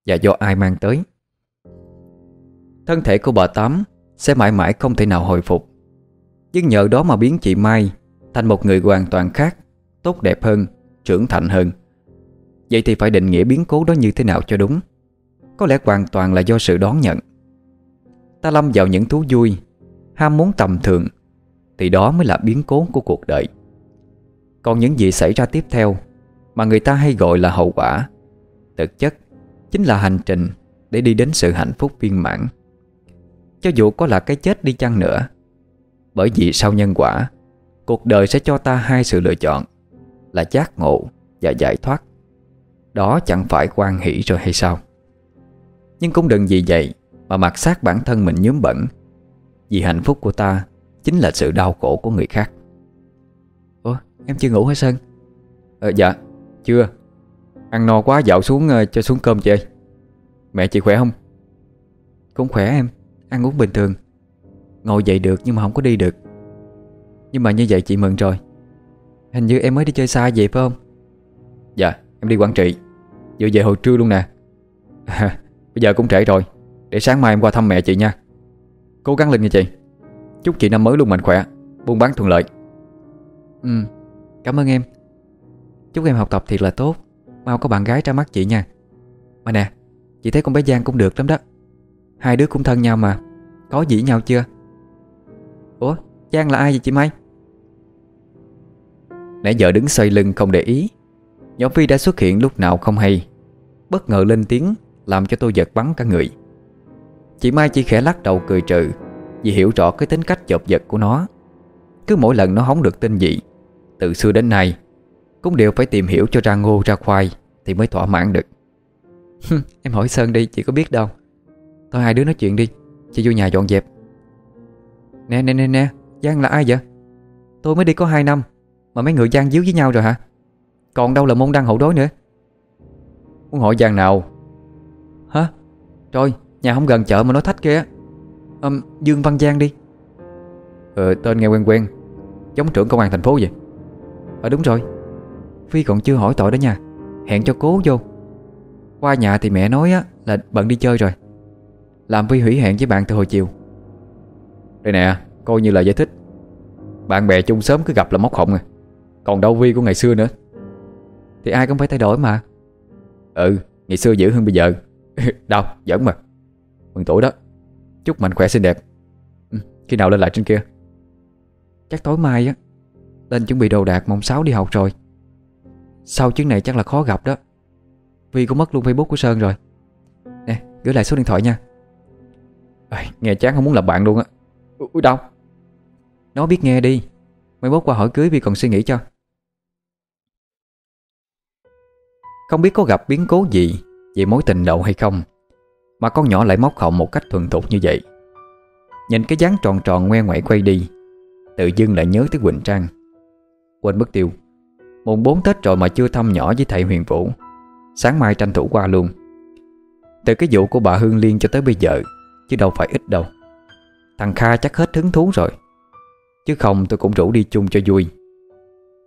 Speaker 1: Và do ai mang tới? Thân thể của bà Tám Sẽ mãi mãi không thể nào hồi phục. Nhưng nhờ đó mà biến chị Mai Thành một người hoàn toàn khác Tốt đẹp hơn, trưởng thành hơn. Vậy thì phải định nghĩa biến cố đó như thế nào cho đúng? Có lẽ hoàn toàn là do sự đón nhận. Ta lâm vào những thú vui Ham muốn tầm thường Thì đó mới là biến cố của cuộc đời. Còn những gì xảy ra tiếp theo Mà người ta hay gọi là hậu quả Thực chất Chính là hành trình Để đi đến sự hạnh phúc viên mãn. Cho dù có là cái chết đi chăng nữa Bởi vì sau nhân quả Cuộc đời sẽ cho ta hai sự lựa chọn Là giác ngộ và giải thoát. Đó chẳng phải quan hỷ rồi hay sao? Nhưng cũng đừng vì vậy Mà mặc sát bản thân mình nhúm bẩn Vì hạnh phúc của ta Chính là sự đau khổ của người khác. Ủa em chưa ngủ hả Sơn?
Speaker 2: Ờ, Dạ chưa. Ăn no quá dạo xuống uh, cho xuống cơm chơi Mẹ chị khỏe không?
Speaker 1: Cũng khỏe em Ăn uống bình thường. Ngồi dậy được nhưng mà không có đi được. Nhưng mà như vậy chị mừng rồi. Hình như em mới đi chơi xa vậy phải không?
Speaker 2: Dạ em đi Quảng Trị. Vừa về hồi trưa luôn nè. À, Bây giờ cũng trễ rồi. Để sáng mai em qua thăm mẹ chị nha. Cố gắng lên nha chị. Chúc chị năm mới luôn mạnh khỏe Buôn bán thuận lợi.
Speaker 1: Ừ Cảm ơn em. Chúc em học tập thiệt là tốt. Mau có bạn gái ra mắt chị nha. Mà nè, Chị thấy con bé Giang cũng được lắm đó. Hai đứa cũng thân nhau mà. Có dĩ nhau chưa? Ủa, Giang là ai vậy chị Mai? Nãy giờ đứng xoay lưng không để ý. Nhóm Phi đã xuất hiện lúc nào không hay. Bất ngờ lên tiếng, Làm cho tôi giật bắn cả người. Chị Mai chỉ khẽ lắc đầu cười trừ, Vì hiểu rõ cái tính cách chộp giật của nó. Cứ mỗi lần nó hóng được tin gì, Từ xưa đến nay cũng đều phải tìm hiểu cho ra ngô ra khoai Thì mới thỏa mãn được. Em hỏi Sơn đi chị có biết đâu. Thôi hai đứa nói chuyện đi Chị vô nhà dọn dẹp. Nè nè nè nè Giang là ai vậy? Tôi mới đi có 2 năm Mà mấy người Giang díu với nhau rồi hả? Còn đâu là môn đăng hậu đối nữa.
Speaker 2: Muốn hỏi Giang nào?
Speaker 1: Hả? Trời nhà không gần chợ mà nói thách kia um, Dương Văn Giang đi.
Speaker 2: Ờ tên nghe quen quen Giống trưởng công an thành phố vậy.
Speaker 1: Ờ đúng rồi. Phi còn chưa hỏi tội đó nha. Hẹn cho cố vô. Qua nhà thì mẹ nói á là bận đi chơi rồi. Làm Phi hủy hẹn với bạn từ hồi chiều.
Speaker 2: Đây nè Coi như là giải thích. Bạn bè chung sớm cứ gặp là móc họng à. Còn đâu Vi của ngày xưa nữa.
Speaker 1: Thì ai cũng phải thay đổi mà.
Speaker 2: Ừ Ngày xưa dữ hơn bây giờ. Đâu giỡn mà. Mừng tuổi đó.
Speaker 1: Chúc mạnh khỏe xinh đẹp. Ừ, Khi nào lên lại trên kia?
Speaker 3: Chắc tối mai á. Lên chuẩn bị đồ đạc mong sáu đi học rồi. Sau chuyến này chắc là khó gặp đó. Vì cũng mất luôn Facebook của Sơn rồi. Nè gửi lại số điện thoại nha.
Speaker 1: À, Nghe chán không muốn làm bạn luôn á.
Speaker 3: Ui đâu Nó biết nghe đi. Mai bốt qua hỏi cưới vì còn suy nghĩ cho.
Speaker 1: Không biết có gặp biến cố gì Về mối tình đầu hay không Mà con nhỏ lại móc họng một cách thuần thục như vậy. Nhìn cái dáng tròn tròn ngoe ngoại quay đi Tự dưng lại nhớ tới Quỳnh Trang. Quên mất tiêu. Mùng 4 Tết rồi mà chưa thăm nhỏ với thầy Huyền Vũ. Sáng mai tranh thủ qua luôn. Từ cái vụ của bà Hương Liên cho tới bây giờ, Chứ đâu phải ít đâu. Thằng Kha chắc hết hứng thú rồi. Chứ không, tôi cũng rủ đi chung cho vui.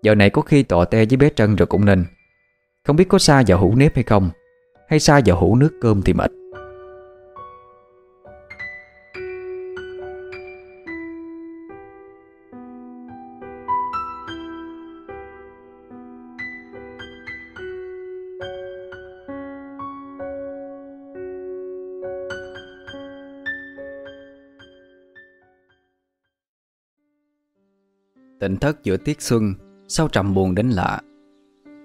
Speaker 1: Giờ này có khi tọa te với bé Trân rồi cũng nên. Không biết có xa vào hũ nếp hay không, Hay xa vào hũ nước cơm thì mệt. Tỉnh thất giữa tiết xuân Sau trầm buồn đến lạ.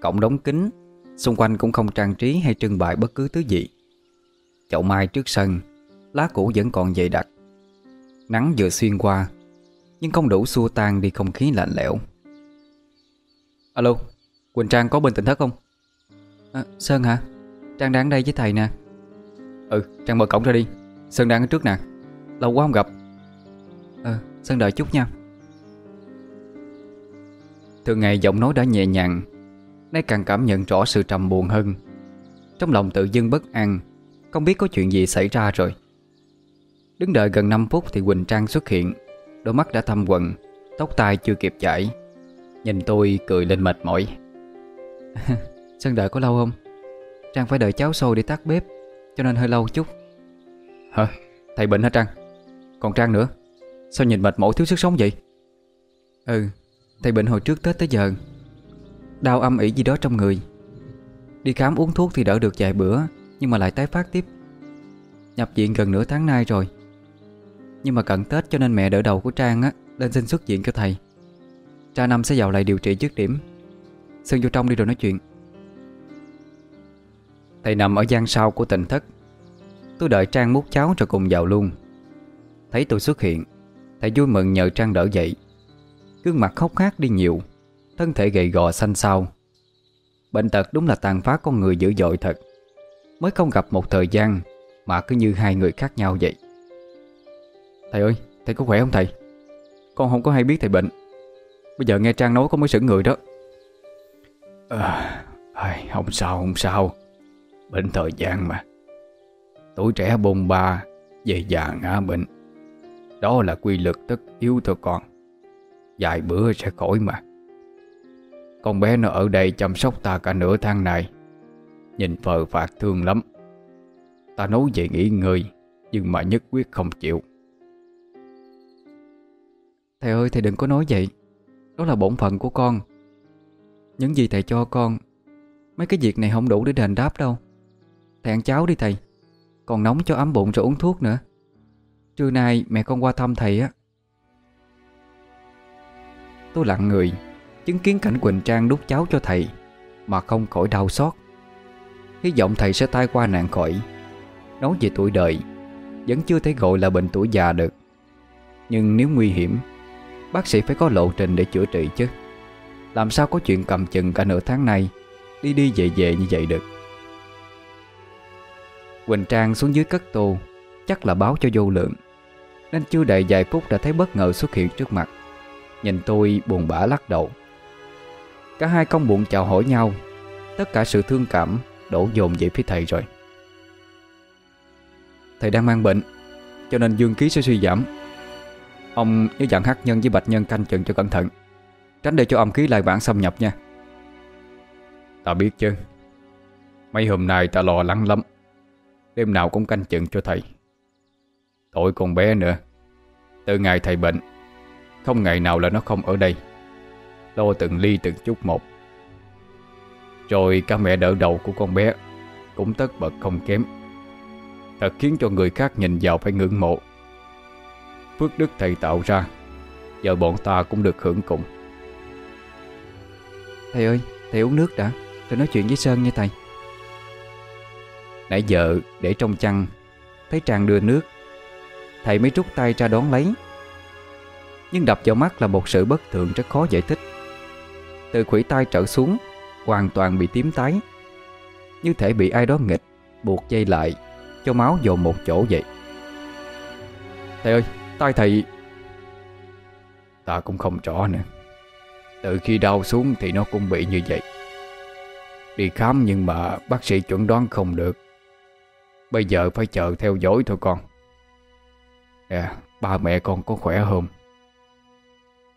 Speaker 1: Cổng đóng kín, Xung quanh cũng không trang trí hay trưng bày bất cứ thứ gì. Chậu mai trước sân Lá cũ vẫn còn dày đặc. Nắng vừa xuyên qua Nhưng không đủ xua tan đi không khí lạnh lẽo. Alo Quỳnh Trang có bên tỉnh thất không?
Speaker 3: À, Sơn hả? Trang đang đây với thầy nè.
Speaker 1: Ừ Trang mở cổng ra đi. Sơn đang ở trước nè. Lâu quá không gặp.
Speaker 3: Ờ Sơn đợi chút nha
Speaker 1: từ ngày giọng nói đã nhẹ nhàng, Nay càng cảm nhận rõ sự trầm buồn hơn Trong lòng tự dưng bất an, Không biết có chuyện gì xảy ra rồi Đứng đợi gần 5 phút thì Quỳnh Trang xuất hiện, Đôi mắt đã thâm quần Tóc tai chưa kịp chảy Nhìn tôi cười lên mệt mỏi
Speaker 3: Sơn đợi có lâu không? Trang phải đợi cháu sôi để tắt bếp, Cho nên hơi lâu chút
Speaker 1: Hả? Thầy bệnh hả Trang? Còn Trang nữa Sao nhìn mệt mỏi, thiếu sức sống vậy?
Speaker 3: Ừ Thầy bệnh hồi trước Tết tới giờ. Đau âm ỉ gì đó trong người. Đi khám uống thuốc thì đỡ được vài bữa, Nhưng mà lại tái phát tiếp. Nhập viện gần nửa tháng nay rồi. Nhưng mà cận Tết cho nên mẹ đỡ đầu của Trang á, Lên xin xuất viện cho thầy. Tra năm sẽ vào lại điều trị dứt điểm. Sơn vô trong đi rồi nói chuyện.
Speaker 1: Thầy nằm ở gian sau của tỉnh thất. Tôi đợi Trang múc cháo rồi cùng vào luôn. Thấy tôi xuất hiện, Thầy vui mừng nhờ Trang đỡ dậy. Gương mặt khóc khát đi nhiều Thân thể gầy gò xanh xao. Bệnh tật đúng là tàn phá con người dữ dội thật. Mới không gặp một thời gian Mà cứ như hai người khác nhau vậy. Thầy ơi Thầy có khỏe không thầy? Con không có hay biết thầy bệnh. Bây giờ nghe Trang nói có mới sững người đó. À, Không sao không sao. Bệnh thời gian mà. Tuổi trẻ bồn ba Về già ngã bệnh. Đó là quy luật tất yếu thôi con. Vài bữa sẽ khỏi mà. Con bé nó ở đây chăm sóc ta cả nửa tháng này Nhìn phờ phạt thương lắm. Ta nói về nghỉ ngơi, Nhưng mà nhất quyết không chịu.
Speaker 3: Thầy ơi, thầy đừng có nói vậy. Đó là bổn phận của con. Những gì thầy cho con, Mấy cái việc này không đủ để đền đáp đâu. Thầy ăn cháo đi thầy. Còn nóng cho ấm bụng rồi uống thuốc nữa. Trưa nay mẹ con qua thăm thầy á.
Speaker 1: Tôi lặng người Chứng kiến cảnh Quỳnh Trang đút cháo cho thầy Mà không khỏi đau xót. Hy vọng thầy sẽ tai qua nạn khỏi. Nói về tuổi đời, Vẫn chưa thể gọi là bệnh tuổi già được. Nhưng nếu nguy hiểm, Bác sĩ phải có lộ trình để chữa trị chứ. Làm sao có chuyện cầm chừng cả nửa tháng nay, Đi đi về về như vậy được. Quỳnh Trang xuống dưới cất tô, Chắc là báo cho vô lượng, Nên chưa đầy vài phút đã thấy bất ngờ xuất hiện trước mặt. Nhìn tôi buồn bã lắc đầu. Cả hai công buồn chào hỏi nhau. Tất cả sự thương cảm Đổ dồn về phía thầy rồi. Thầy đang mang bệnh, Cho nên dương khí sẽ suy giảm. Ông nhớ dặn hắc nhân với bạch nhân canh chừng cho cẩn thận. Tránh để cho âm khí lại bản xâm nhập nha. Ta biết chứ. Mấy hôm nay ta lo lắng lắm. Đêm nào cũng canh chừng cho thầy. Tội con bé nữa. Từ ngày thầy bệnh không ngày nào là nó không ở đây. Lo từng ly từng chút một. Rồi cả mẹ đỡ đầu của con bé Cũng tất bật không kém. Thật khiến cho người khác nhìn vào phải ngưỡng mộ.
Speaker 2: Phước đức thầy tạo ra Giờ bọn ta cũng được hưởng cùng.
Speaker 3: Thầy ơi Thầy uống nước đã. Rồi nói chuyện với Sơn nha thầy.
Speaker 1: Nãy giờ để trong chăn Thấy Trang đưa nước. Thầy mới rút tay ra đón lấy nhưng đập vào mắt là một sự bất thường rất khó giải thích. Từ khủy tay trở xuống, Hoàn toàn bị tím tái, Như thể bị ai đó nghịch, Buộc dây lại, Cho máu dồn một chỗ vậy.
Speaker 2: Thầy ơi tay thầy. Ta cũng không rõ nữa. Từ khi đau xuống thì nó cũng bị như vậy. Đi khám nhưng mà bác sĩ chuẩn đoán không được. Bây giờ phải chờ theo dõi thôi con. Nè, ba mẹ con có khỏe không?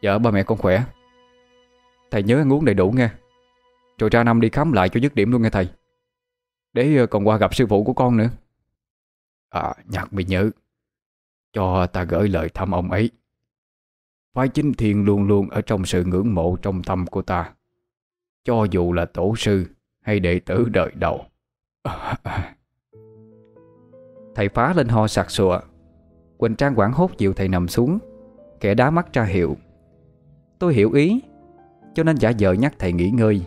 Speaker 3: Dạ ba mẹ con khỏe. Thầy nhớ ăn uống đầy đủ nghe. Rồi ra năm đi khám lại cho dứt điểm luôn nghe thầy. Để ờ, còn qua gặp sư phụ của con nữa.
Speaker 2: À nhạc bị nhớ Cho ta gửi lời thăm ông ấy. Phái chính thiên luôn luôn ở trong sự ngưỡng mộ trong tâm của ta. Cho dù là tổ sư hay đệ tử đời đầu.
Speaker 1: Thầy phá lên ho sặc sụa. Quỳnh Trang quảng hốt dịu thầy nằm xuống. Kẻ đá mắt ra hiệu. Tôi hiểu ý Cho nên giả vờ nhắc thầy nghỉ ngơi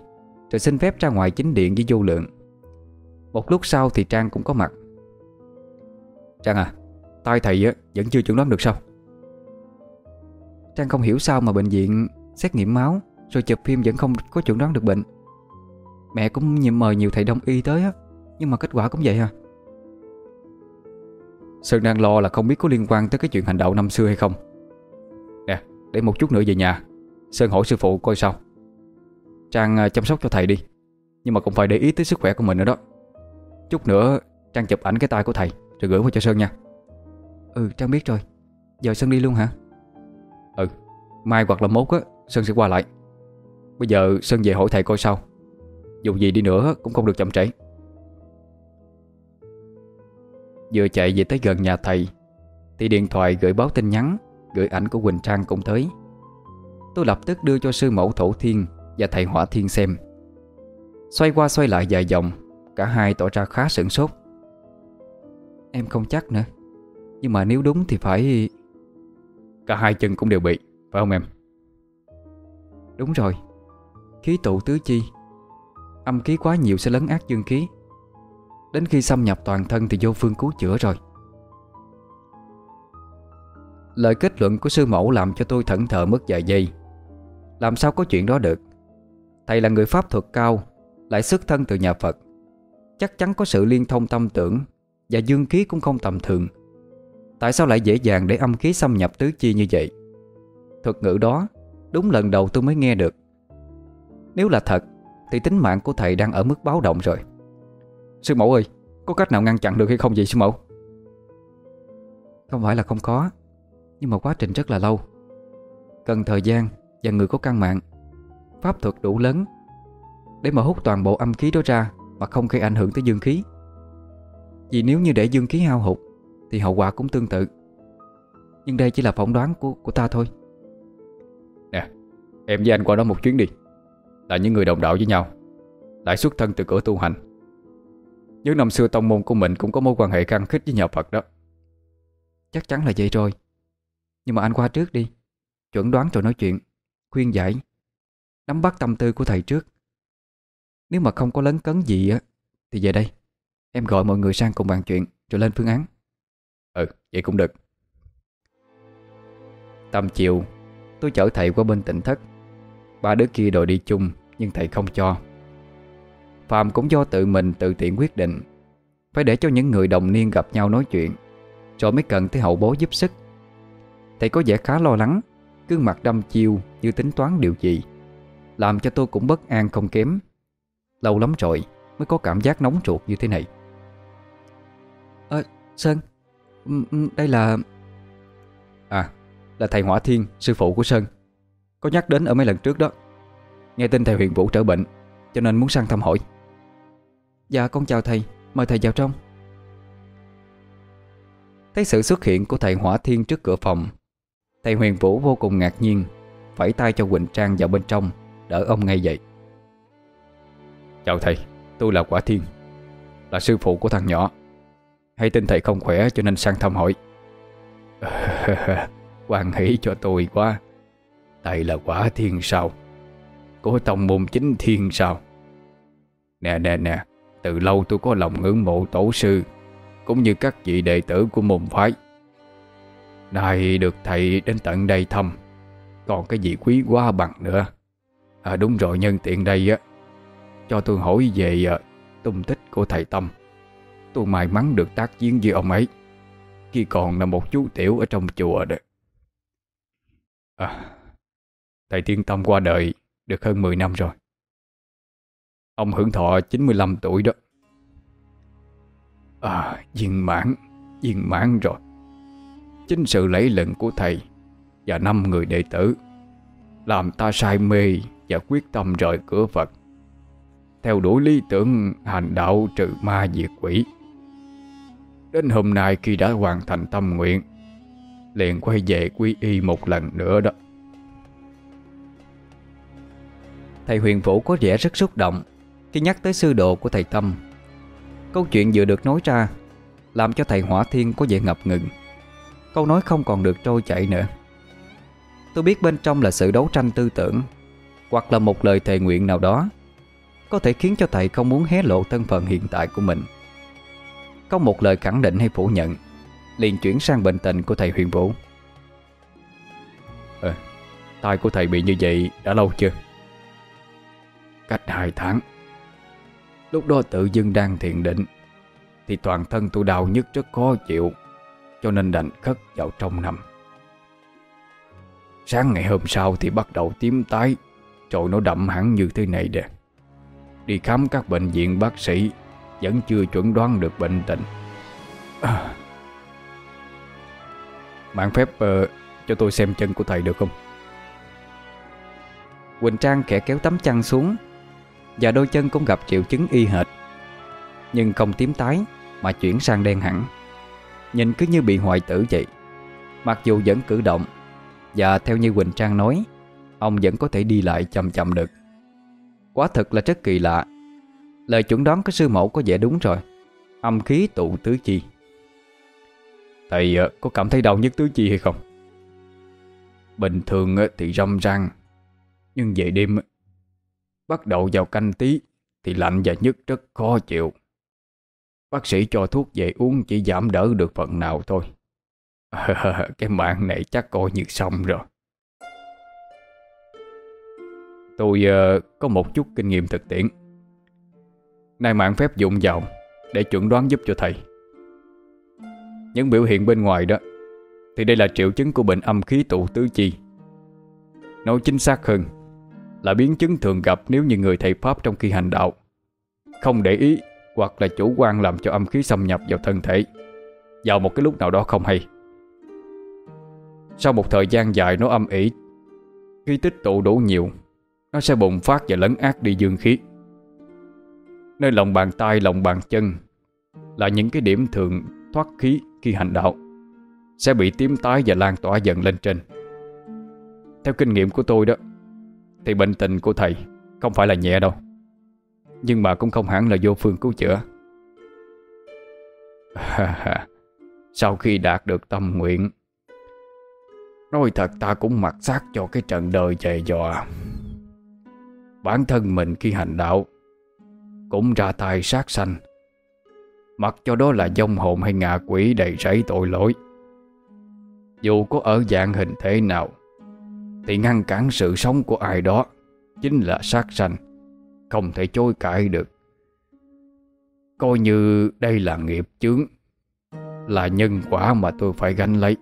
Speaker 1: Rồi xin phép ra ngoài chính điện với vô lượng. Một lúc sau thì Trang cũng có mặt.
Speaker 3: Trang à tay thầy vẫn chưa chuẩn đoán được sao? Trang không hiểu sao mà bệnh viện Xét nghiệm máu Rồi chụp phim vẫn không có chuẩn đoán được bệnh. Mẹ cũng nhiệm mời nhiều thầy đông y tới á Nhưng mà kết quả cũng vậy à. Sơn đang lo là không biết có liên quan tới cái chuyện hành động năm xưa hay không. Nè, để một chút nữa về nhà. Sơn hỏi sư phụ coi sao. Trang à, chăm sóc cho thầy đi, Nhưng mà cũng phải để ý tới sức khỏe của mình nữa đó. Chút nữa, Trang chụp ảnh cái tay của thầy, Rồi gửi qua cho Sơn nha. Ừ Trang biết rồi. Giờ Sơn đi luôn hả? Ừ Mai hoặc là mốt á, Sơn sẽ qua lại. Bây giờ Sơn về hỏi thầy coi sao. Dù gì đi nữa cũng không được chậm trễ.
Speaker 1: Vừa chạy về tới gần nhà thầy, Thì điện thoại, gửi báo tin nhắn, Gửi ảnh của Quỳnh Trang cũng tới. Tôi lập tức đưa cho sư mẫu Thổ Thiên Và thầy Hỏa Thiên xem. Xoay qua xoay lại vài vòng, Cả hai tỏ ra khá sửng sốt. Em không chắc nữa, Nhưng mà nếu đúng thì phải
Speaker 2: Cả hai chân cũng đều bị, Phải không em?
Speaker 3: Đúng rồi, Khí tụ tứ chi. Âm khí quá nhiều sẽ lấn át dương khí. Đến khi xâm nhập toàn thân thì vô phương cứu chữa rồi.
Speaker 1: Lời kết luận của sư mẫu làm cho tôi thẫn thờ mất vài giây. Làm sao có chuyện đó được? Thầy là người pháp thuật cao, Lại xuất thân từ nhà Phật. Chắc chắn có sự liên thông tâm tưởng, Và dương khí cũng không tầm thường. Tại sao lại dễ dàng để âm khí xâm nhập tứ chi như vậy? Thuật ngữ đó, Đúng lần đầu tôi mới nghe được. Nếu là thật, Thì tính mạng của thầy đang ở mức báo động rồi.
Speaker 3: Sư mẫu ơi, Có cách nào ngăn chặn được hay không vậy sư mẫu?
Speaker 1: Không phải là không có, Nhưng mà quá trình rất là lâu. Cần thời gian và người có căn mạng. Pháp thuật đủ lớn. Để mà hút toàn bộ âm khí đó ra Mà không gây ảnh hưởng tới dương khí. Vì nếu như để dương khí hao hụt Thì hậu quả cũng tương tự. Nhưng đây chỉ là phỏng đoán của của ta thôi.
Speaker 2: Nè Em với anh qua đó một chuyến đi. Là những người đồng đạo với nhau. Lại xuất thân từ cửa tu hành. Nhớ năm xưa tông môn của mình cũng có mối quan hệ khăng khích với nhà Phật đó.
Speaker 1: Chắc chắn là vậy rồi. Nhưng mà anh qua trước đi. Chuẩn đoán rồi nói chuyện Khuyên giải, Nắm bắt tâm tư của thầy trước. Nếu mà không có lấn cấn gì á, Thì về đây. Em gọi mọi người sang cùng bàn chuyện, Rồi lên phương án.
Speaker 2: Ừ vậy cũng được.
Speaker 1: Tầm chiều, Tôi chở thầy qua bên tỉnh thất. Ba đứa kia đòi đi chung, Nhưng thầy không cho. Phạm cũng do tự mình tự tiện quyết định, Phải để cho những người đồng niên gặp nhau nói chuyện, Rồi mới cần tới hậu bố giúp sức. Thầy có vẻ khá lo lắng cứ mặt đâm chiêu như tính toán điều gì. Làm cho tôi cũng bất an không kém. Lâu lắm rồi Mới có cảm giác nóng ruột như thế này.
Speaker 3: À, Sơn Đây là
Speaker 1: À, là thầy Hỏa Thiên, sư phụ của Sơn. Có nhắc đến ở mấy lần trước đó. Nghe tin thầy Huyền Vũ trở bệnh Cho nên muốn sang thăm hỏi.
Speaker 3: Dạ con chào thầy. Mời thầy vào trong.
Speaker 1: Thấy sự xuất hiện của thầy Hỏa Thiên trước cửa phòng Thầy Huyền Vũ vô cùng ngạc nhiên, Phẩy tay cho Quỳnh Trang vào bên trong, Đỡ ông ngay dậy.
Speaker 2: Chào thầy, Tôi là Quả Thiên, Là sư phụ của thằng nhỏ. Hay tin thầy không khỏe cho nên sang thăm hỏi. Quan hỷ cho tôi quá. Thầy là quả thiên sao? Của tông môn chính thiên sao? Nè nè nè, Từ lâu tôi có lòng ngưỡng mộ tổ sư, Cũng như các vị đệ tử của môn phái. Nay được thầy đến tận đây thăm. Còn cái gì quý quá bằng nữa. À đúng rồi nhân tiện đây á. Cho tôi hỏi về à, tung tích của thầy Tâm. Tôi may mắn được tác chiến với ông ấy. Khi còn là một chú tiểu ở trong chùa đó. À Thầy Tiên Tâm qua đời Được hơn 10 năm rồi. Ông hưởng thọ 95 tuổi đó. À viên mãn Viên mãn rồi. Chính sự lấy lệnh của thầy Và năm người đệ tử Làm ta say mê Và quyết tâm rời cửa Phật. Theo đuổi lý tưởng hành đạo trừ ma diệt quỷ. Đến hôm nay khi đã hoàn thành tâm nguyện, Liền quay về quy y một lần nữa đó.
Speaker 1: Thầy huyền vũ có vẻ rất xúc động Khi nhắc tới sư độ của thầy Tâm. Câu chuyện vừa được nói ra Làm cho thầy Hỏa Thiên có vẻ ngập ngừng. Câu nói không còn được trôi chảy nữa. Tôi biết bên trong là sự đấu tranh tư tưởng Hoặc là một lời thề nguyện nào đó Có thể khiến cho thầy không muốn hé lộ thân phận hiện tại của mình. Có một lời khẳng định hay phủ nhận Liền chuyển sang bệnh tình của thầy Huyền Vũ.
Speaker 2: À, Tai của thầy bị như vậy đã lâu chưa? Cách hai tháng. Lúc đó tự dưng đang thiền định Thì toàn thân tôi đau nhức rất khó chịu. Cho nên đành khất vào trong nằm Sáng ngày hôm sau thì bắt đầu tím tái trời nó đậm hẳn như thế này nè Đi khám các bệnh viện bác sĩ Vẫn chưa chuẩn đoán được bệnh tình à. Bạn phép uh, cho tôi xem chân của thầy được không?
Speaker 1: Quỳnh Trang khẽ kéo tấm chăn xuống Và đôi chân cũng gặp triệu chứng y hệt Nhưng không tím tái Mà chuyển sang đen hẳn Nhìn cứ như bị hoại tử vậy. Mặc dù vẫn cử động, Và theo như Quỳnh Trang nói, Ông vẫn có thể đi lại chậm chậm được. Quá thật là rất kỳ lạ. Lời chuẩn đoán của sư mẫu có vẻ đúng rồi. Âm khí tụ tứ chi.
Speaker 2: Thầy ờ, có cảm thấy đau nhất tứ chi hay không? Bình thường ờ, thì râm răng Nhưng về đêm, Bắt đầu vào canh tí Thì lạnh và nhức rất khó chịu. Bác sĩ cho thuốc về uống Chỉ giảm đỡ được phần nào thôi. Cái mạng này chắc coi như xong rồi. Tôi uh, có một chút kinh nghiệm thực tiễn. Nay mạng phép dụng vào Để chuẩn đoán giúp cho thầy. Những biểu hiện bên ngoài đó Thì đây là triệu chứng của bệnh âm khí tụ tứ chi. Nói chính xác hơn Là biến chứng thường gặp nếu như người thầy Pháp trong khi hành đạo Không để ý hoặc là chủ quan làm cho âm khí xâm nhập vào thân thể Vào một cái lúc nào đó không hay. Sau một thời gian dài nó âm ỉ Khi tích tụ đủ nhiều Nó sẽ bùng phát và lấn át đi dương khí. Nơi lòng bàn tay, lòng bàn chân Là những cái điểm thường thoát khí khi hành đạo Sẽ bị tím tái và lan tỏa dần lên trên. Theo kinh nghiệm của tôi đó Thì bệnh tình của thầy Không phải là nhẹ đâu. Nhưng mà cũng không hẳn là vô phương cứu chữa. Sau khi đạt được tâm nguyện, Nói thật ta cũng mặc xác cho cái trận đời chạy dò Bản thân mình khi hành đạo, Cũng ra tay sát sanh, Mặc cho đó là dông hồn hay ngạ quỷ đầy rẫy tội lỗi. Dù có ở dạng hình thể nào, Thì ngăn cản sự sống của ai đó Chính là sát sanh. Không thể chối cãi được. Coi như đây là nghiệp chướng, Là nhân quả mà tôi phải gánh lấy.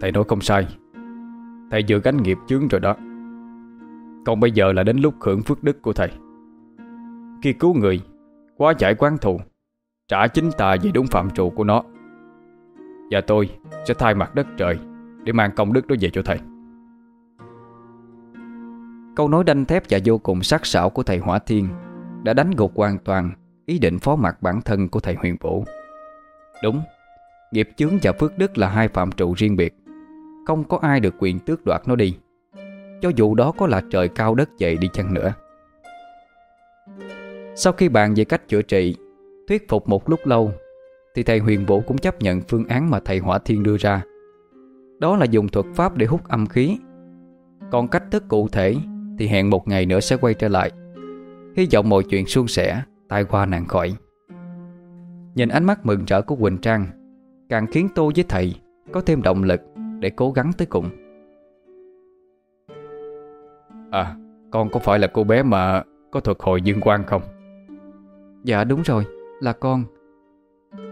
Speaker 2: Thầy nói không sai. Thầy vừa gánh nghiệp chướng rồi đó. Còn bây giờ là đến lúc hưởng phước đức của thầy. Khi cứu người, Quá giải quán thù, Trả chính tà về đúng phạm trụ của nó. Và tôi sẽ thay mặt đất trời Để mang công đức đó về cho thầy.
Speaker 1: Câu nói đanh thép và vô cùng sắc sảo của thầy Hỏa Thiên Đã đánh gục hoàn toàn Ý định phó mặc bản thân của thầy Huyền Vũ. Đúng, Nghiệp chướng và phước đức là hai phạm trụ riêng biệt. Không có ai được quyền tước đoạt nó đi. Cho dù đó có là trời cao đất dày đi chăng nữa. Sau khi bàn về cách chữa trị, Thuyết phục một lúc lâu,
Speaker 3: Thì thầy huyền vũ cũng chấp nhận phương án mà thầy hỏa thiên đưa ra. Đó là dùng thuật pháp để hút âm khí. Còn cách thức cụ thể thì hẹn một ngày nữa sẽ quay trở lại. Hy vọng mọi chuyện suôn sẻ Tai qua nạn khỏi. Nhìn ánh mắt mừng rỡ của Quỳnh Trang Càng khiến tôi với thầy Có thêm động lực để cố gắng tới cùng.
Speaker 2: À con có phải là cô bé mà Có thuật hồi dương quan không?
Speaker 3: Dạ đúng rồi Là con.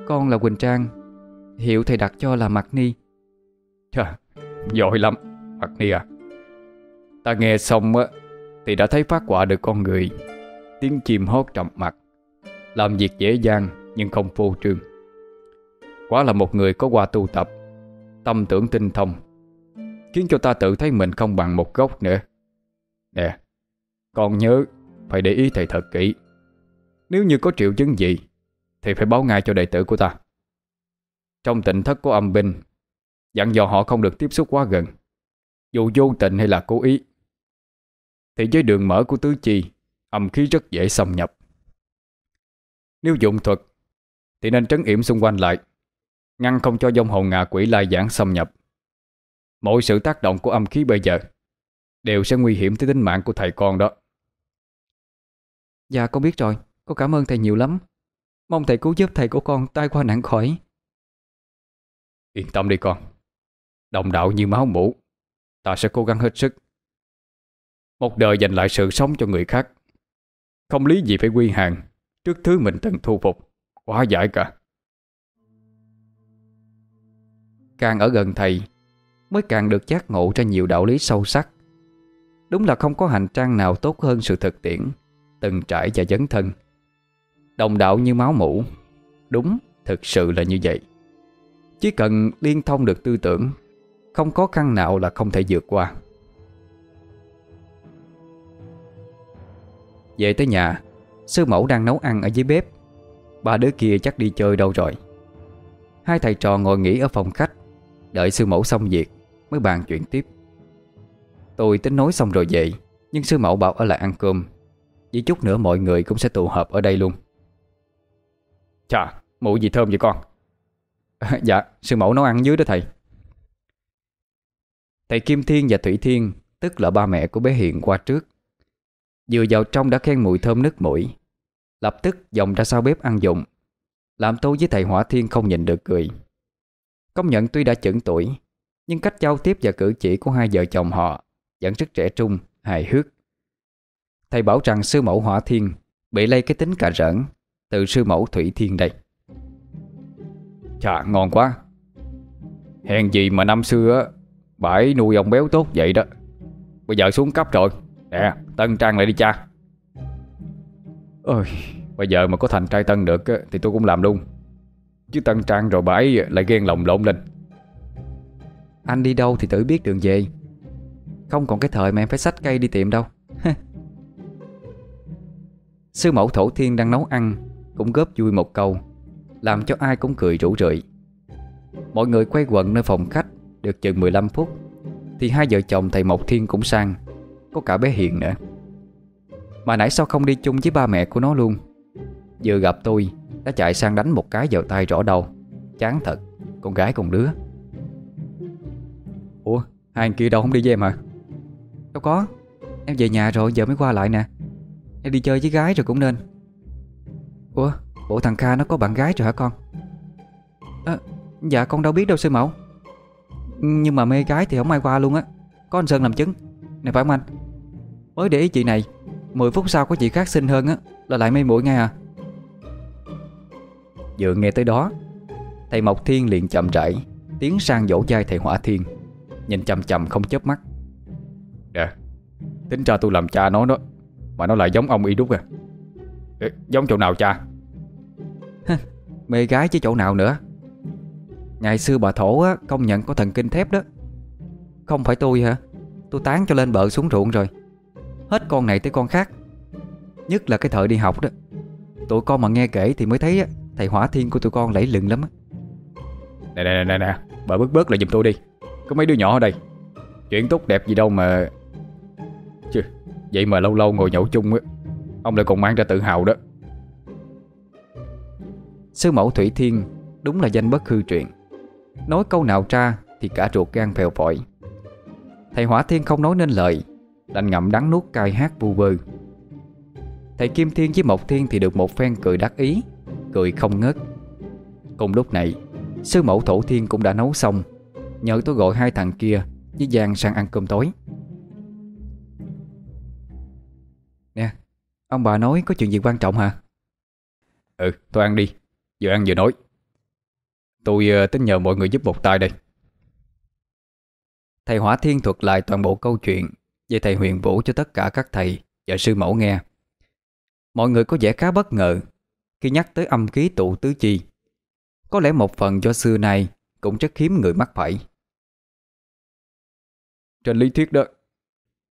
Speaker 3: Con là Quỳnh Trang Hiệu thầy đặt cho là Mạc Ni.
Speaker 2: Chà, giỏi lắm Mạc Ni à Ta nghe xong á, Thì đã thấy phát quả được con người. Tiếng chim hót trầm mặt Làm việc dễ dàng, nhưng không phô trương. Quá là một người có qua tu tập, Tâm tưởng tinh thông. Khiến cho ta tự thấy mình không bằng một gốc nữa. Nè, Con nhớ, Phải để ý thầy thật kỹ. Nếu như có triệu chứng gì, Thì phải báo ngay cho đệ tử của ta. Trong tịnh thất của âm binh, Dặn dò họ không được tiếp xúc quá gần. Dù vô tình hay là cố ý thì với đường mở của tứ chi Âm khí rất dễ xâm nhập. Nếu dụng thuật Thì nên trấn yểm xung quanh lại Ngăn không cho dông hồn ngạ quỷ lai giảng xâm nhập. Mọi sự tác động của âm khí bây giờ Đều sẽ nguy hiểm tới tính mạng của thầy con đó.
Speaker 3: Dạ con biết rồi. Con cảm ơn thầy nhiều lắm. Mong thầy cứu giúp thầy của con tai qua nạn khỏi.
Speaker 2: Yên tâm đi con. Đồng đạo như máu mũ Ta sẽ cố gắng hết sức một đời dành lại sự sống cho người khác. Không lý gì phải quy hàng Trước thứ mình từng thu phục. Quá giải cả.
Speaker 3: Càng ở gần thầy Mới càng được giác ngộ ra nhiều đạo lý sâu sắc. Đúng là không có hành trang nào tốt hơn sự thực tiễn Từng trải và dấn thân. Đồng đạo như máu mũ Đúng, thực sự là như vậy. Chỉ cần liên thông được tư tưởng Không có khăn nào là không thể vượt qua. Về tới nhà Sư mẫu đang nấu ăn ở dưới bếp. Ba đứa kia chắc đi chơi đâu rồi? Hai thầy trò ngồi nghỉ ở phòng khách Đợi sư mẫu xong việc Mới bàn chuyện tiếp. Tôi tính nói xong rồi về Nhưng sư mẫu bảo ở lại ăn cơm. Chỉ chút nữa mọi người cũng sẽ tụ họp ở đây luôn.
Speaker 2: Chà, mụ gì thơm vậy con?
Speaker 3: Dạ, sư mẫu nấu ăn dưới đó thầy. Thầy Kim Thiên và Thủy Thiên Tức là ba mẹ của bé Hiền qua trước Vừa vào trong đã khen mùi thơm nức mũi. Lập tức dòng ra sau bếp ăn dụng. Làm tôi với thầy Hỏa Thiên không nhìn được cười. Công nhận tuy đã chững tuổi Nhưng cách giao tiếp và cử chỉ của hai vợ chồng họ Vẫn rất trẻ trung, hài hước. Thầy bảo rằng sư mẫu Hỏa Thiên Bị lây cái tính cà rỡn Từ sư mẫu Thủy Thiên đây.
Speaker 2: Chà, ngon quá. Hèn gì mà năm xưa Bãi nuôi ông béo tốt vậy đó. Bây giờ xuống cấp rồi. Nè, Tân Trang lại đi cha. Ôi, bây giờ mà có thành trai Tân được Thì tôi cũng làm luôn. Chứ Tân Trang rồi bãi lại ghen lòng lộn lên.
Speaker 3: Anh đi đâu thì tự biết đường về. Không còn cái thời mà em phải xách cây đi tiệm đâu. Sư mẫu Thổ Thiên đang nấu ăn Cũng góp vui một câu Làm cho ai cũng cười rủ rượi. Mọi người quay quần nơi phòng khách Được chừng 15 phút Thì hai vợ chồng thầy Mộc Thiên cũng sang có cả bé Hiền nữa. Mà nãy sao không đi chung với ba mẹ của nó luôn? Vừa gặp tôi Đã chạy sang đánh một cái vào tay rõ đầu Chán thật Con gái con đứa Ủa hai anh kia đâu không đi với em à Đâu có Em về nhà rồi giờ mới qua lại nè. Em đi chơi với gái rồi cũng nên. Ủa Bộ thằng Kha nó có bạn gái rồi hả con? À, Dạ con đâu biết đâu sư mẫu. Nhưng mà mê gái thì không ai qua luôn á. Có anh Sơn làm chứng. Này phải không anh? Mới để ý chị này. 10 phút sau có chị khác xinh hơn á Là lại mê muội ngay à. Vừa nghe tới đó Thầy Mộc Thiên liền chậm rãi Tiến sang dỗ dai thầy Hỏa Thiên Nhìn chầm chầm không chớp mắt.
Speaker 2: Nè, tính ra tôi làm cha nó đó Mà nó lại giống ông y đúc à. Ê, Giống chỗ nào cha?
Speaker 3: Mê gái chứ chỗ nào nữa. Ngày xưa bà thổ á, công nhận có thần kinh thép đó. Không phải tôi hả? Tôi tán cho lên bờ xuống ruộng rồi Hết con này tới con khác. Nhất là cái thời đi học đó. Tụi con mà nghe kể thì mới thấy á, Thầy hỏa thiên của tụi con lẫy lừng lắm á.
Speaker 2: Nè nè nè nè Bà bớt bớt lại giùm tôi đi. Có mấy đứa nhỏ ở đây. Chuyện tốt đẹp gì đâu mà Chứ Vậy mà lâu lâu ngồi nhậu chung á Ông lại còn mang ra tự hào đó.
Speaker 3: Sư mẫu Thủy Thiên Đúng là danh bất hư truyền. Nói câu nào ra thì cả ruột gan phèo phổi Thầy Hỏa Thiên không nói nên lời Đành ngậm đắng nuốt cay hát vu vơ. Thầy Kim Thiên với Mộc Thiên thì được một phen cười đắc ý Cười không ngớt. Cùng lúc này Sư mẫu Thổ Thiên cũng đã nấu xong. Nhờ tôi gọi hai thằng kia Với Giang sang ăn cơm tối. Nè Ông bà nói có chuyện gì quan trọng hả?
Speaker 2: Ừ tôi ăn đi. Vừa ăn vừa nói. Tôi uh, tính nhờ mọi người giúp một tay đây.
Speaker 3: Thầy Hỏa Thiên thuật lại toàn bộ câu chuyện về thầy huyền vũ cho tất cả các thầy Và sư mẫu nghe. Mọi người có vẻ khá bất ngờ Khi nhắc tới âm khí tụ tứ chi. Có lẽ một phần do xưa nay Cũng rất hiếm người mắc phải.
Speaker 2: Trên lý thuyết đó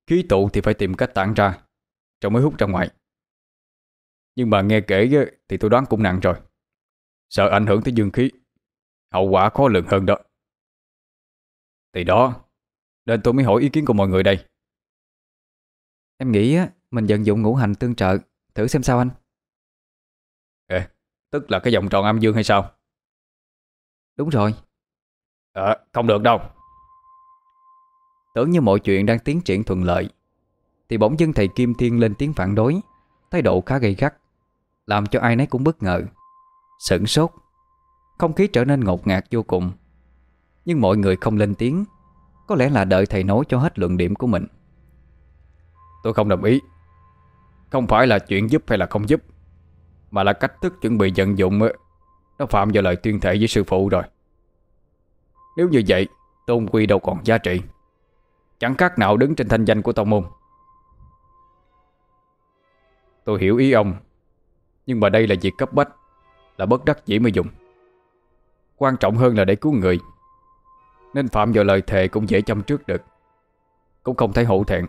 Speaker 2: Khí tụ thì phải tìm cách tản ra, Rồi mới hút ra ngoài. Nhưng mà nghe kể thì tôi đoán cũng nặng rồi. Sợ ảnh hưởng tới dương khí, Hậu quả khó lường hơn đó. Thì đó, Nên tôi mới hỏi ý kiến của mọi người đây.
Speaker 3: Em nghĩ mình vận dụng ngũ hành tương trợ. Thử xem sao anh.
Speaker 2: Ê, tức là cái vòng tròn âm dương hay sao?
Speaker 3: Đúng rồi.
Speaker 2: Ờ, không được đâu.
Speaker 3: Tưởng như mọi chuyện đang tiến triển thuận lợi Thì bỗng dưng thầy Kim Thiên lên tiếng phản đối. Thái độ khá gay gắt Làm cho ai nấy cũng bất ngờ. Sửng sốt. Không khí trở nên ngột ngạt vô cùng. Nhưng mọi người không lên tiếng. Có lẽ là đợi thầy nói cho hết luận điểm của mình
Speaker 2: Tôi không đồng ý. Không phải là chuyện giúp hay là không giúp, Mà là cách thức chuẩn bị vận dụng Nó phạm vào lời tuyên thể với sư phụ rồi. Nếu như vậy, Tôn quy đâu còn giá trị. Chẳng khác nào đứng trên thanh danh của tông môn. Tôi hiểu ý ông, Nhưng mà đây là việc cấp bách, Là bất đắc dĩ mới dùng. Quan trọng hơn là để cứu người, Nên phạm vào lời thề cũng dễ chăm trước được. Cũng không thấy hổ thẹn.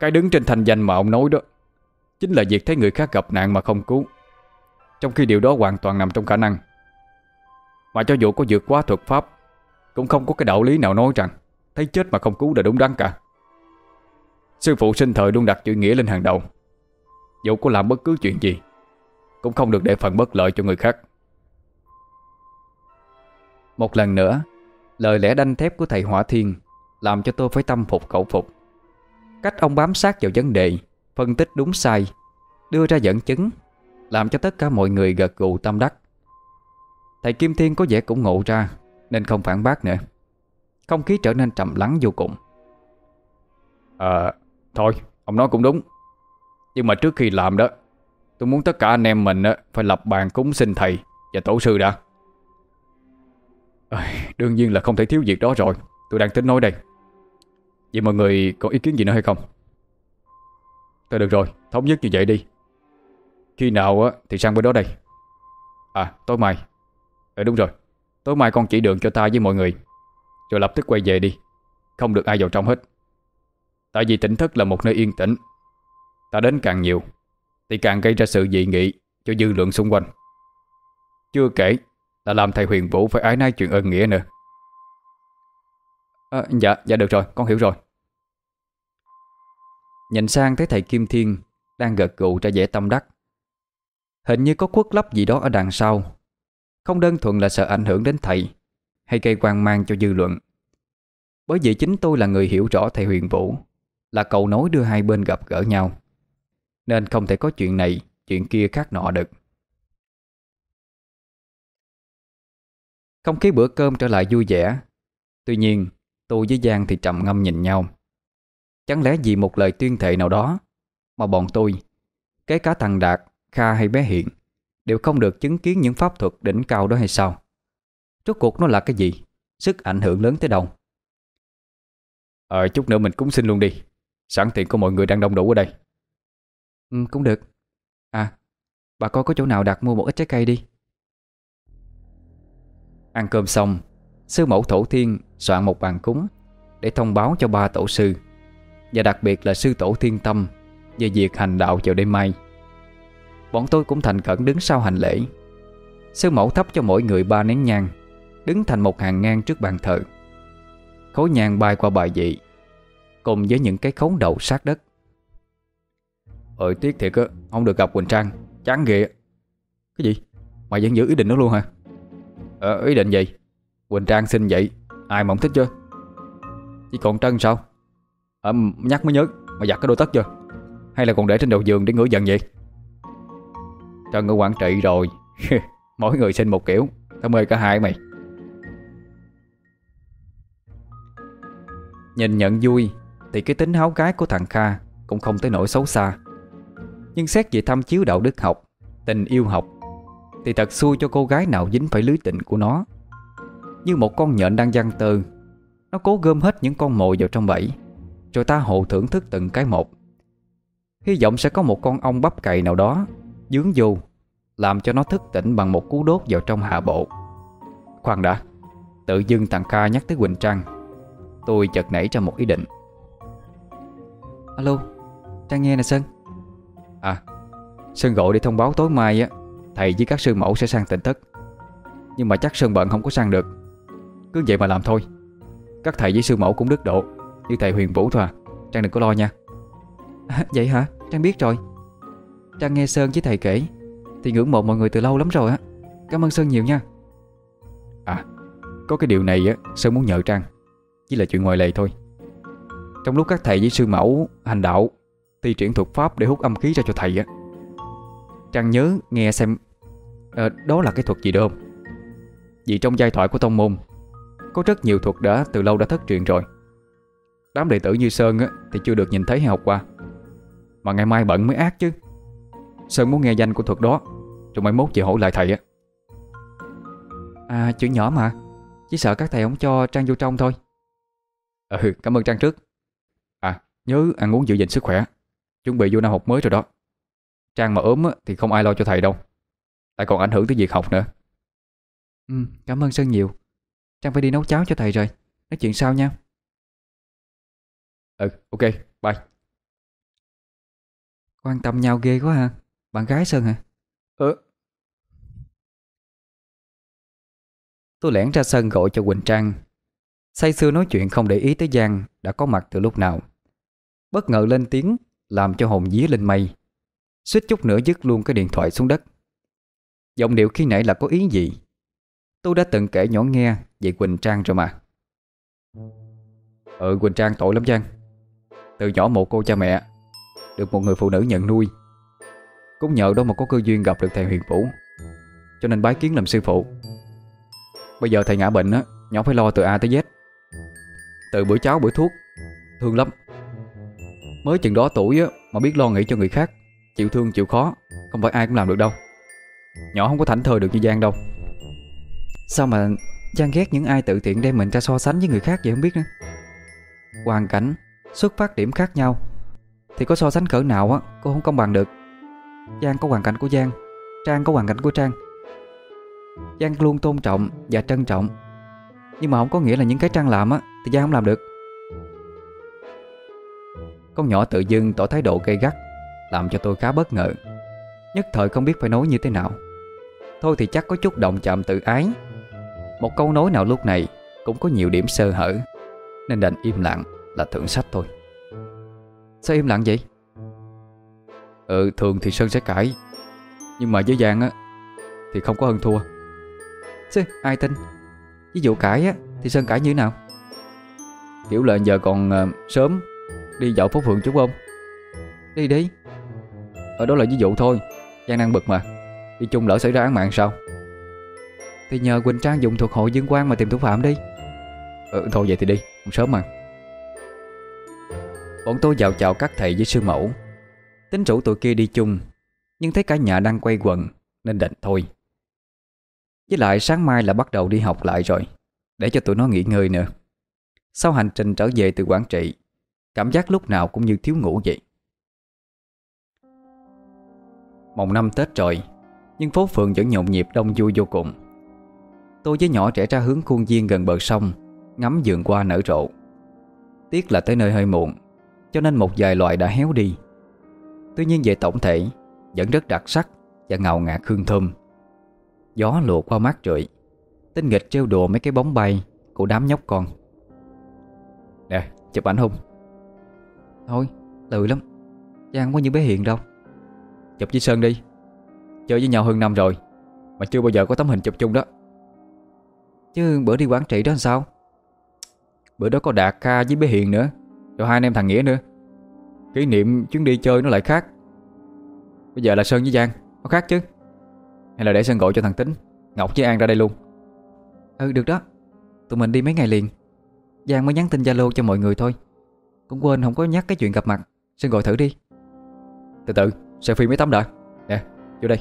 Speaker 2: Cái đứng trên thành danh mà ông nói đó, Chính là việc thấy người khác gặp nạn mà không cứu. Trong khi điều đó hoàn toàn nằm trong khả năng. Mà cho dù có vượt quá thuật pháp, Cũng không có cái đạo lý nào nói rằng Thấy chết mà không cứu là đúng đắn cả. Sư phụ sinh thời luôn đặt chữ nghĩa lên hàng đầu. Dù có làm bất cứ chuyện gì, Cũng không được để phần bất lợi cho người khác.
Speaker 3: Một lần nữa, Lời lẽ đanh thép của thầy Hỏa Thiên Làm cho tôi phải tâm phục khẩu phục. Cách ông bám sát vào vấn đề Phân tích đúng sai Đưa ra dẫn chứng Làm cho tất cả mọi người gật gù tâm đắc. Thầy Kim Thiên có vẻ cũng ngộ ra Nên không phản bác nữa. Không khí trở nên trầm lắng vô cùng.
Speaker 2: À Thôi ông nói cũng đúng. Nhưng mà trước khi làm đó Tôi muốn tất cả anh em mình Phải lập bàn cúng xin thầy Và tổ sư đã. À, Đương nhiên là không thể thiếu việc đó rồi. Tôi đang tính nói đây. Vậy mọi người có ý kiến gì nữa hay không? Thôi được rồi, Thống nhất như vậy đi. Khi nào á, thì sang bên đó đây. À tối mai. Ừ đúng rồi. Tối mai con chỉ đường cho ta với mọi người. Rồi lập tức quay về đi. Không được ai vào trong hết. Tại vì tỉnh thất là một nơi yên tĩnh. Ta đến càng nhiều, Thì càng gây ra sự dị nghị Cho dư luận xung quanh. Chưa kể là làm thầy huyền vũ Phải ái nái chuyện ơn nghĩa nữa
Speaker 3: à, Dạ, dạ được rồi, con hiểu rồi. Nhìn sang thấy thầy Kim Thiên Đang gật gù ra vẻ tâm đắc. Hình như có quốc lấp gì đó ở đằng sau. Không đơn thuần là sợ ảnh hưởng đến thầy Hay gây quan mang cho dư luận. Bởi vì chính tôi là người hiểu rõ thầy huyền vũ Là cầu nối đưa hai bên gặp gỡ nhau Nên không thể có chuyện này Chuyện kia khác nọ được. Không khí bữa cơm trở lại vui vẻ. Tuy nhiên tôi với Giang thì trầm ngâm nhìn nhau. Chẳng lẽ vì một lời tuyên thệ nào đó Mà bọn tôi Kể cả thằng Đạt, Kha hay bé Hiện Đều không được chứng kiến những pháp thuật đỉnh cao đó hay sao? Rốt cuộc nó là cái gì? Sức ảnh hưởng lớn tới đâu?
Speaker 2: Ờ chút nữa mình cúng xin luôn đi. Sẵn tiện có mọi người đang đông đủ ở đây.
Speaker 3: Ừ, Cũng được. À Bà coi có chỗ nào đặt mua một ít trái cây đi. Ăn cơm xong Sư mẫu thổ thiên soạn một bàn cúng Để thông báo cho ba tổ sư, Và đặc biệt là sư tổ thiên tâm Về việc hành đạo vào đêm mai. Bọn tôi cũng thành khẩn đứng sau hành lễ. Sư mẫu thắp cho mỗi người ba nén nhang, Đứng thành một hàng ngang trước bàn thờ. Khối nhang bay qua bài vị, Cùng với những cái khấu đầu sát đất.
Speaker 2: Ơi tiếc thiệt á, Không được gặp Quỳnh Trang, Chán ghê
Speaker 3: Cái gì? Mày Mày vẫn giữ ý định đó luôn hả?
Speaker 2: Ờ ý định gì? Quỳnh Trang xin vậy. Ai mà không thích chưa? Chỉ còn Trân sao? À, nhắc mới nhớ mà giặt cái đôi tất chưa? Hay là còn để trên đầu giường để ngửi dần vậy? Trân ở Quảng Trị rồi. Mỗi người sinh một kiểu. Tao mê cả hai mày.
Speaker 1: Nhìn nhận vui Thì cái tính háo gái của thằng Kha Cũng không tới nỗi xấu xa. Nhưng xét về thăm chiếu đạo đức học Tình yêu học Thì thật xui cho cô gái nào dính phải lưới tình của nó. Như một con nhện đang giăng tơ. Nó cố gom hết những con mồi vào trong bẫy Rồi ta hộ thưởng thức từng cái một. Hy vọng sẽ có một con ong bắp cày nào đó Dướng vô Làm cho nó thức tỉnh bằng một cú đốt vào trong hạ bộ. Khoan đã Tự dưng thằng Kha nhắc tới Quỳnh Trang. Tôi chợt nảy ra một ý định.
Speaker 3: Alo Trang nghe nè Sơn.
Speaker 1: À Sơn gọi để thông báo tối mai á Thầy với các sư mẫu sẽ sang tỉnh thất. Nhưng mà chắc Sơn bận không có sang được cứ vậy mà làm thôi. Các thầy với sư mẫu cũng đức độ Như thầy huyền vũ thôi à. Trang đừng có lo nha.
Speaker 3: À, Vậy hả? Trang biết rồi. Trang nghe Sơn với thầy kể Thì ngưỡng mộ mọi người từ lâu lắm rồi á. Cảm ơn Sơn nhiều nha.
Speaker 1: À Có cái điều này á Sơn muốn nhờ Trang Chỉ là chuyện ngoài lề thôi. Trong lúc các thầy với sư mẫu hành đạo Thi triển thuật pháp để hút âm khí ra cho thầy á Trang nhớ nghe xem à, Đó là cái thuật gì đâu? không? Vì trong giai thoại của tông môn có rất nhiều thuật đã từ lâu đã thất truyền rồi. Đám đệ tử như Sơn á, Thì chưa được nhìn thấy hay học qua. Mà ngày mai bận mới ác chứ. Sơn muốn nghe danh của thuật đó Rồi mai mốt chịu hỏi lại thầy á.
Speaker 3: À chuyện nhỏ mà. Chỉ sợ các thầy không cho Trang vô trong thôi.
Speaker 1: Ừ cảm ơn Trang trước. À nhớ ăn uống giữ gìn sức khỏe. Chuẩn bị vô năm học mới rồi đó. Trang mà ốm á, thì không ai lo cho thầy đâu. Lại còn ảnh hưởng tới việc học nữa.
Speaker 3: Ừ cảm ơn Sơn nhiều. Trang phải đi nấu cháo cho thầy rồi. Nói chuyện sau nha.
Speaker 1: Ừ ok bye.
Speaker 3: Quan tâm nhau ghê quá ha. Bạn gái Sơn hả?
Speaker 1: Ừ. Tôi lẻn ra sân gọi cho Quỳnh Trang. Say xưa nói chuyện không để ý tới Giang Đã có mặt từ lúc nào. Bất ngờ lên tiếng Làm cho hồn dí lên mây. Suýt chút nữa dứt luôn cái điện thoại xuống đất. Giọng điệu khi nãy là có ý gì Tôi đã từng kể nhỏ nghe Về Quỳnh Trang rồi mà. Ừ Quỳnh Trang tội lắm Giang. Từ nhỏ một cô cha mẹ, Được một người phụ nữ nhận nuôi. Cũng nhờ đó mà có cơ duyên gặp được thầy Huyền Vũ, Cho nên bái kiến làm sư phụ. Bây giờ thầy ngã bệnh á, Nhỏ phải lo từ A tới Z. Từ bữa cháo, bữa thuốc, Thương lắm. Mới chừng đó tuổi á, Mà biết lo nghĩ cho người khác, Chịu thương chịu khó, Không phải ai cũng làm được đâu. Nhỏ không có thảnh thơi được như Giang đâu.
Speaker 3: Sao mà Giang ghét những ai tự tiện đem mình ra so sánh với người khác vậy không biết nữa? Hoàn cảnh, Xuất phát điểm khác nhau. Thì có so sánh cỡ nào á, Cô không công bằng được. Giang có hoàn cảnh của Giang, Trang có hoàn cảnh của Trang. Giang luôn tôn trọng và trân trọng. Nhưng mà không có nghĩa là những cái Trang làm á, Thì Giang không làm được.
Speaker 1: Con nhỏ tự dưng tỏ thái độ gay gắt, Làm cho tôi khá bất ngờ. Nhất thời không biết phải nói như thế nào. Thôi thì chắc có chút động chạm tự ái. Một câu nói nào lúc này Cũng có nhiều điểm sơ hở Nên đành im lặng là thượng sách thôi.
Speaker 3: Sao im lặng vậy?
Speaker 1: Ừ thường thì Sơn sẽ cãi Nhưng mà với Giang á Thì không có hơn thua.
Speaker 3: Chứ ai tin? Ví dụ cãi á Thì Sơn cãi như thế nào?
Speaker 1: Kiểu là giờ còn uh, sớm Đi dạo phố phường chút không?
Speaker 3: Đi đi.
Speaker 1: Ở đó là ví dụ thôi Giang đang bực mà. Đi chung lỡ xảy ra án mạng sao?
Speaker 3: Thì nhờ Quỳnh Trang dùng thuật hội dương quan mà tìm thủ phạm đi.
Speaker 1: Ừ thôi vậy thì đi không sớm mà. Bọn tôi vào chào các thầy với sư mẫu. Tính rủ tụi kia đi chung, Nhưng thấy cả nhà đang quay quần, Nên định thôi. Với lại sáng mai là bắt đầu đi học lại rồi, Để cho tụi nó nghỉ ngơi nữa. Sau hành trình trở về từ Quảng Trị, Cảm giác lúc nào cũng như thiếu ngủ vậy. Mồng năm Tết rồi, Nhưng phố phường vẫn nhộn nhịp, đông vui vô cùng. Tôi với nhỏ trẻ ra hướng khuôn viên gần bờ sông, Ngắm vườn qua nở rộ. Tiếc là tới nơi hơi muộn, Cho nên một vài loài đã héo đi. Tuy nhiên về tổng thể, Vẫn rất đặc sắc Và ngào ngạt hương thơm. Gió lùa qua mát rượi, Tinh nghịch trêu đùa mấy cái bóng bay Của đám nhóc con. Nè, chụp ảnh không
Speaker 3: Thôi, lười lắm. Giang không có như bé Hiền đâu.
Speaker 1: Chụp với Sơn đi. Chơi với nhau hơn năm rồi,
Speaker 2: Mà chưa bao giờ có tấm hình chụp chung đó.
Speaker 3: Chứ bữa đi Quảng Trị đó làm sao?
Speaker 2: Bữa đó có Đạt Ca với bé Hiền nữa. Rồi hai anh em thằng Nghĩa nữa. Kỷ niệm chuyến đi chơi nó lại khác. Bây giờ là Sơn với Giang. Có khác chứ? Hay là để Sơn gọi cho thằng Tính. Ngọc với An ra đây luôn.
Speaker 3: Ừ được đó. Tụi mình đi mấy ngày liền. Giang mới nhắn tin Zalo cho mọi người thôi. Cũng quên không có nhắc cái chuyện gặp mặt. Sơn gọi thử đi.
Speaker 2: Từ từ selfie mấy tấm đã. Nè vô đây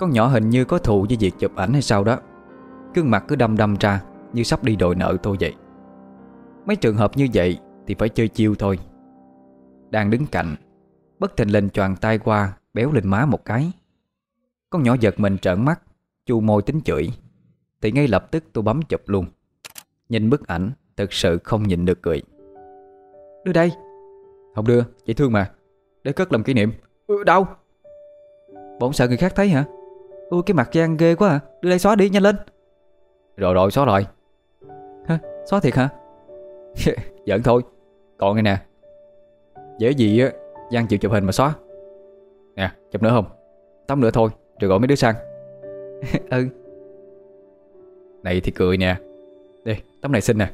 Speaker 1: con nhỏ hình như có thù với việc chụp ảnh hay sao đó. Cương mặt cứ đâm đâm ra Như sắp đi đòi nợ tôi vậy. Mấy trường hợp như vậy Thì phải chơi chiêu thôi. Đang đứng cạnh Bất thình lình choàng tay qua Béo lên má một cái. Con nhỏ giật mình trợn mắt Chu môi tính chửi. Thì ngay lập tức tôi bấm chụp luôn. Nhìn bức ảnh thật sự không nhìn được cười.
Speaker 3: Đưa đây.
Speaker 2: Không đưa, chị thương mà. Để cất làm kỷ niệm.
Speaker 3: Ừ, Đâu Bỗng sợ người khác thấy hả? Ui cái mặt Giang ghê quá à. Đưa đây xóa đi nhanh lên.
Speaker 2: Rồi rồi xóa rồi.
Speaker 3: Hả? Xóa thiệt hả?
Speaker 2: Giỡn thôi. Còn nghe nè. Dễ gì á Giang chịu chụp hình mà xóa. Nè chụp nữa không? Tấm nữa thôi Rồi gọi mấy đứa sang.
Speaker 3: Ừ.
Speaker 2: Này thì cười nè. Đây tấm này xinh nè.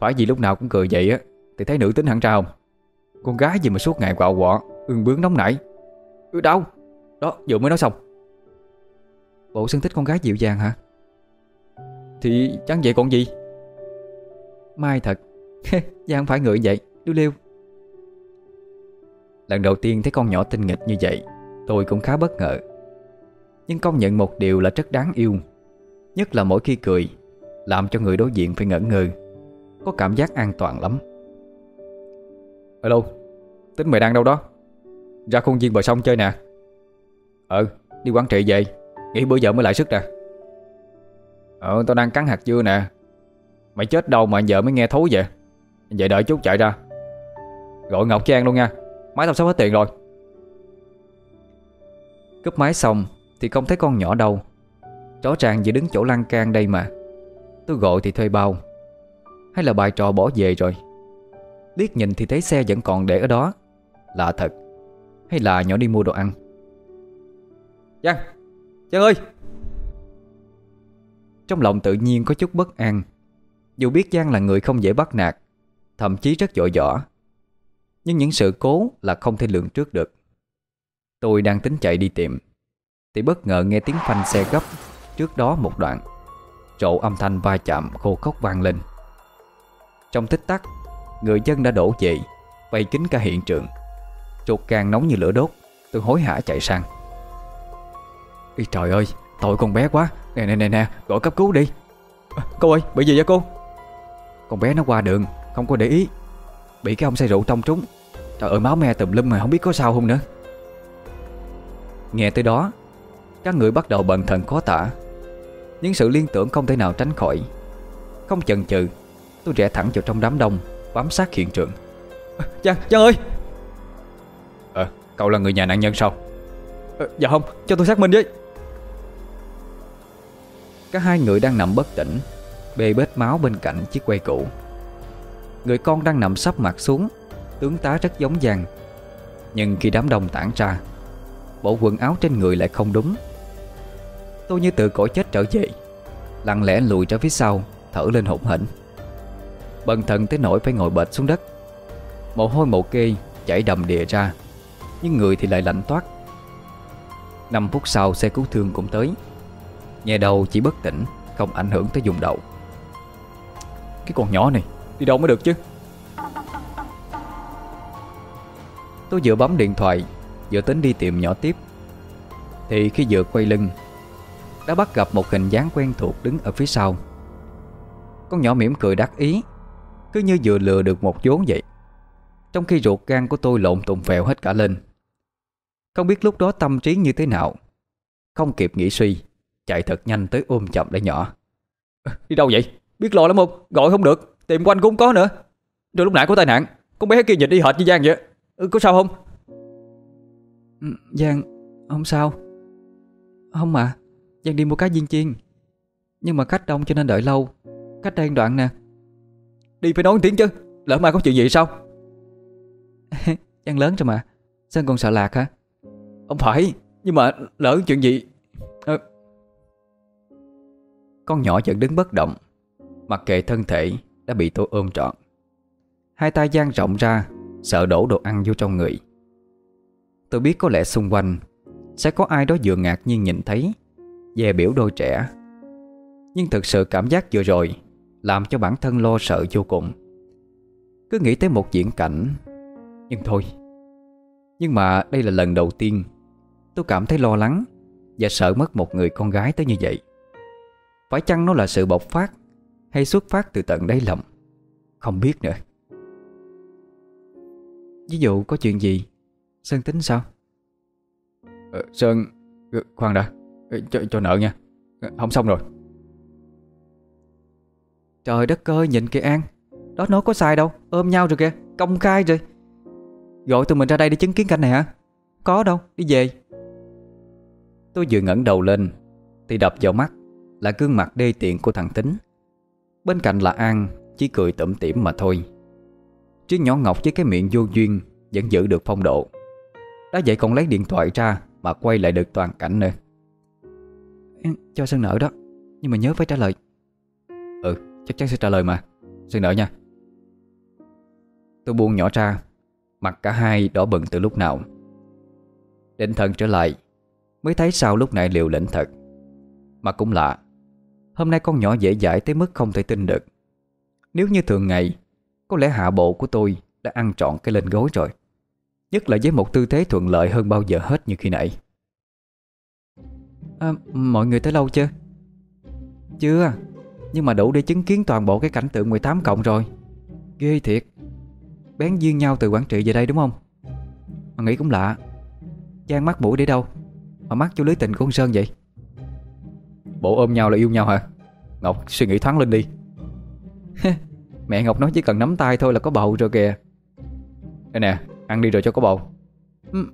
Speaker 2: Phải gì lúc nào cũng cười vậy á. Thì thấy nữ tính hẳn ra không? Con gái gì mà suốt ngày quạo quọ Ương bướng nóng nảy. Ừ đâu Đó vừa mới nói xong
Speaker 3: Bộ Sơn thích con gái dịu dàng hả?
Speaker 2: Thì chẳng vậy còn gì.
Speaker 3: Mai thật. Giang phải ngựa vậy. Đu liêu.
Speaker 1: Lần đầu tiên thấy con nhỏ tinh nghịch như vậy, Tôi cũng khá bất ngờ. Nhưng công nhận một điều là rất đáng yêu. Nhất là mỗi khi cười, Làm cho người đối diện phải ngẩn ngơ. Có cảm giác an toàn lắm.
Speaker 2: Alo Tính mày đang đâu đó? Ra khuôn viên bờ sông chơi nè. Ừ đi quán Trị về. Nghỉ bữa giờ mới lại sức ra. Ờ tao đang cắn hạt dưa nè. Mày chết đâu mà giờ mới nghe thối vậy? Vậy đợi chút chạy ra. Gọi Ngọc Trang luôn nha. Máy tao sắp hết tiền rồi.
Speaker 1: Cúp máy xong Thì không thấy con nhỏ đâu. Rõ ràng chỉ đứng chỗ Lan can đây mà. Tôi gọi thì thuê bao. Hay là bài trò bỏ về rồi. Liếc nhìn thì thấy xe vẫn còn để ở đó. Lạ thật. Hay là nhỏ đi mua đồ ăn?
Speaker 2: Giang Giang ơi!
Speaker 1: Trong lòng tự nhiên có chút bất an. Dù biết Giang là người không dễ bắt nạt, Thậm chí rất dội dỏ, Nhưng những sự cố là không thể lường trước được. Tôi đang tính chạy đi tìm, Thì bất ngờ nghe tiếng phanh xe gấp Trước đó một đoạn. Trộ âm thanh va chạm khô khốc vang lên. Trong tích tắc, Người dân đã đổ về Vây kín cả hiện trường. Trột càng nóng như lửa đốt, Tôi hối hả chạy sang.
Speaker 2: Ý trời ơi Tội con bé quá. Nè nè nè nè Gọi cấp cứu đi. À, Cô ơi bị gì vậy cô?
Speaker 1: Con bé nó qua đường Không có để ý. Bị cái ông say rượu tông trúng. Trời ơi máu me tùm lum mà không biết có sao không nữa. Nghe tới đó Các người bắt đầu bần thần khó tả. Những sự liên tưởng không thể nào tránh khỏi. Không chần chừ Tôi rẽ thẳng vào trong đám đông Bám sát hiện trường.
Speaker 2: À, Giang, Giang ơi! Ờ, cậu là người nhà nạn nhân sao? À, Dạ không, cho tôi xác minh với
Speaker 1: Cả hai người đang nằm bất tỉnh Bê bết máu bên cạnh chiếc quay cũ. Người con đang nằm sắp mặt xuống, Tướng tá rất giống Giang. Nhưng khi đám đông tản ra, Bộ quần áo trên người lại không đúng. Tôi như tự cõi chết trở về, Lặng lẽ lùi ra phía sau, Thở lên hổn hển. Bần thần tới nỗi phải ngồi bệt xuống đất. Mồ hôi mồ kê chảy đầm đìa ra, Nhưng người thì lại lạnh toát. 5 phút sau, xe cứu thương cũng tới nghe đầu chỉ bất tỉnh, Không ảnh hưởng tới dùng đầu.
Speaker 2: Cái con nhỏ này, Đi đâu mới được chứ?
Speaker 1: Tôi vừa bấm điện thoại, Vừa tính đi tìm nhỏ tiếp. Thì khi vừa quay lưng, Đã bắt gặp một hình dáng quen thuộc đứng ở phía sau. Con nhỏ mỉm cười đắc ý, Cứ như vừa lừa được một vốn vậy. Trong khi ruột gan của tôi lộn tùng phèo hết cả lên. Không biết lúc đó tâm trí như thế nào, Không kịp nghĩ suy. Chạy thật nhanh tới ôm chậm lấy nhỏ.
Speaker 2: Đi đâu vậy? Biết lo lắm không? Gọi không được. Tìm quanh cũng không có nữa. Rồi lúc nãy có tai nạn. Con bé kia nhìn đi hệt như Giang vậy. Ừ, Có sao không?
Speaker 3: ừ, Giang Không sao. Không mà Giang đi mua cá viên chiên. Nhưng mà khách đông cho nên đợi lâu. Khách đang đoạn nè.
Speaker 2: Đi phải nói tiếng chứ. Lỡ mai có chuyện gì sao?
Speaker 3: Giang lớn rồi mà. Sao còn sợ lạc hả?
Speaker 2: Không phải
Speaker 3: Nhưng mà lỡ chuyện gì? À...
Speaker 1: Con nhỏ vẫn đứng bất động, Mặc kệ thân thể đã bị tôi ôm trọn. Hai tay dang rộng ra, Sợ đổ đồ ăn vô trong người. Tôi biết có lẽ xung quanh Sẽ có ai đó vừa ngạc nhiên nhìn thấy, Về biểu đôi trẻ. Nhưng thực sự cảm giác vừa rồi Làm cho bản thân lo sợ vô cùng. Cứ nghĩ tới một diễn cảnh, Nhưng thôi. Nhưng mà đây là lần đầu tiên Tôi cảm thấy lo lắng Và sợ mất một người con gái tới như vậy. Phải chăng nó là sự bộc phát Hay xuất phát từ tận đáy lòng? Không biết nữa.
Speaker 3: Ví dụ có chuyện gì? Sơn tính sao?
Speaker 2: Ờ, Sơn ờ, Khoan đã. Ờ, cho, cho nợ nha. Ờ, Không xong rồi.
Speaker 3: Trời đất ơi nhìn kìa An. Đó nói có sai đâu. Ôm nhau rồi kìa. Công khai rồi. Gọi tụi mình ra đây để chứng kiến cảnh này hả? Có đâu. Đi về.
Speaker 1: Tôi vừa ngẩng đầu lên Thì đập vào mắt là gương mặt đê tiện của thằng Tính. Bên cạnh là An, Chỉ cười tẩm tỉm mà thôi. Chứ nhỏ Ngọc với cái miệng vô duyên Vẫn giữ được phong độ. Đã vậy còn lấy điện thoại ra Mà quay lại được toàn cảnh nữa.
Speaker 3: Cho Sơn nợ đó, Nhưng mà nhớ phải trả lời.
Speaker 1: Ừ chắc chắn sẽ trả lời mà. Sơn nợ nha. Tôi buông nhỏ ra, Mặt cả hai đỏ bừng từ lúc nào. Định thần trở lại, Mới thấy sao lúc này liều lĩnh thật. Mà cũng lạ Hôm nay con nhỏ dễ dãi tới mức không thể tin được. Nếu như thường ngày có lẽ hạ bộ của tôi đã ăn trọn cái lên gối rồi Nhất là với một tư thế thuận lợi hơn bao giờ hết như khi nãy.
Speaker 3: À, Mọi người tới lâu chưa? Chưa à, Nhưng mà đủ để chứng kiến toàn bộ cái cảnh tượng 18 cộng rồi. Ghê thiệt. Bén duyên nhau từ Quảng Trị về đây đúng không? Mà nghĩ cũng lạ. Giang mắt mũi để đâu? Mà mắt cho lưới tình của con Sơn vậy?
Speaker 2: Bộ ôm nhau là yêu nhau hả? Ngọc suy nghĩ thoáng lên đi.
Speaker 3: Mẹ Ngọc nói chỉ cần nắm tay thôi là có bầu rồi kìa.
Speaker 2: Đây nè Ăn đi rồi cho có bầu. Ừ.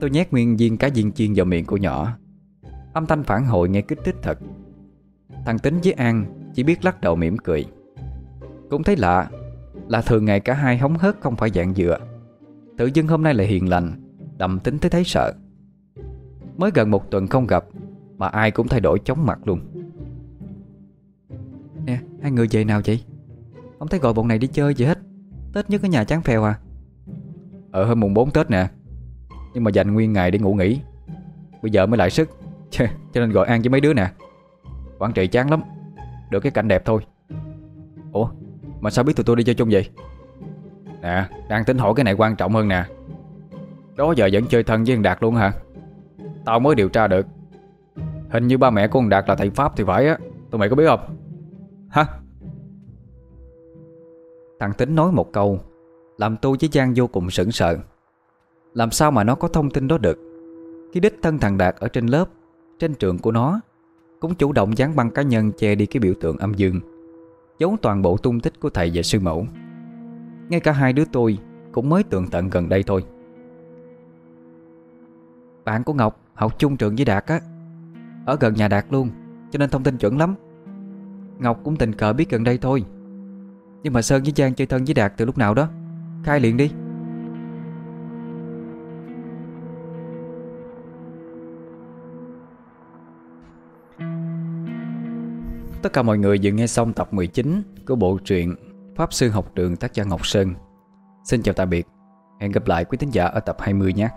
Speaker 1: Tôi nhét nguyên viên cá viên chiên vào miệng của nhỏ. Âm thanh phản hồi nghe kích thích thật. Thằng Tính với An Chỉ biết lắc đầu mỉm cười. Cũng thấy lạ Là thường ngày cả hai hóng hớt không phải dạng dựa. Tự dưng hôm nay lại hiền lành Đậm tính tới thấy sợ Mới gần một tuần không gặp Mà ai cũng thay đổi chóng mặt luôn.
Speaker 3: Nè hai người về nào vậy? Không thấy gọi bọn này đi chơi gì hết. Tết nhất ở nhà chán phèo à?
Speaker 2: Ở hôm mùng 4 Tết nè Nhưng mà dành nguyên ngày để ngủ nghỉ. Bây giờ mới lại sức. Cho nên gọi ăn với mấy đứa nè. Quảng trị chán lắm Được cái cảnh đẹp thôi. Ủa mà sao biết tụi tôi đi chơi chung vậy? Nè đang tính hỏi cái này quan trọng hơn nè. Đó giờ vẫn chơi thân với thằng Đạt luôn hả Tao mới điều tra được. Hình như ba mẹ của ông Đạt là thầy Pháp thì phải á. Tụi mày có biết không? Hả?
Speaker 1: Thằng Tính nói một câu, Làm tôi với Giang vô cùng sững sờ. Làm sao mà nó có thông tin đó được? Khi đích thân thằng Đạt ở trên lớp, Trên trường của nó, Cũng chủ động dán băng cá nhân che đi cái biểu tượng âm dương, Giấu toàn bộ tung tích của thầy và sư mẫu. Ngay cả hai đứa tôi Cũng mới tường tận gần đây thôi.
Speaker 3: Bạn của Ngọc học chung trường với Đạt á. Ở gần nhà Đạt luôn, Cho nên thông tin chuẩn lắm. Ngọc cũng tình cờ biết gần đây thôi. Nhưng mà Sơn với Giang chơi thân với Đạt từ lúc nào đó. Khai liền đi.
Speaker 1: Tất cả mọi người vừa nghe xong tập 19 của bộ truyện Pháp Sư Học trường tác giả Ngọc Sơn. Xin chào tạm biệt. Hẹn gặp lại quý thính giả ở tập 20 nhé.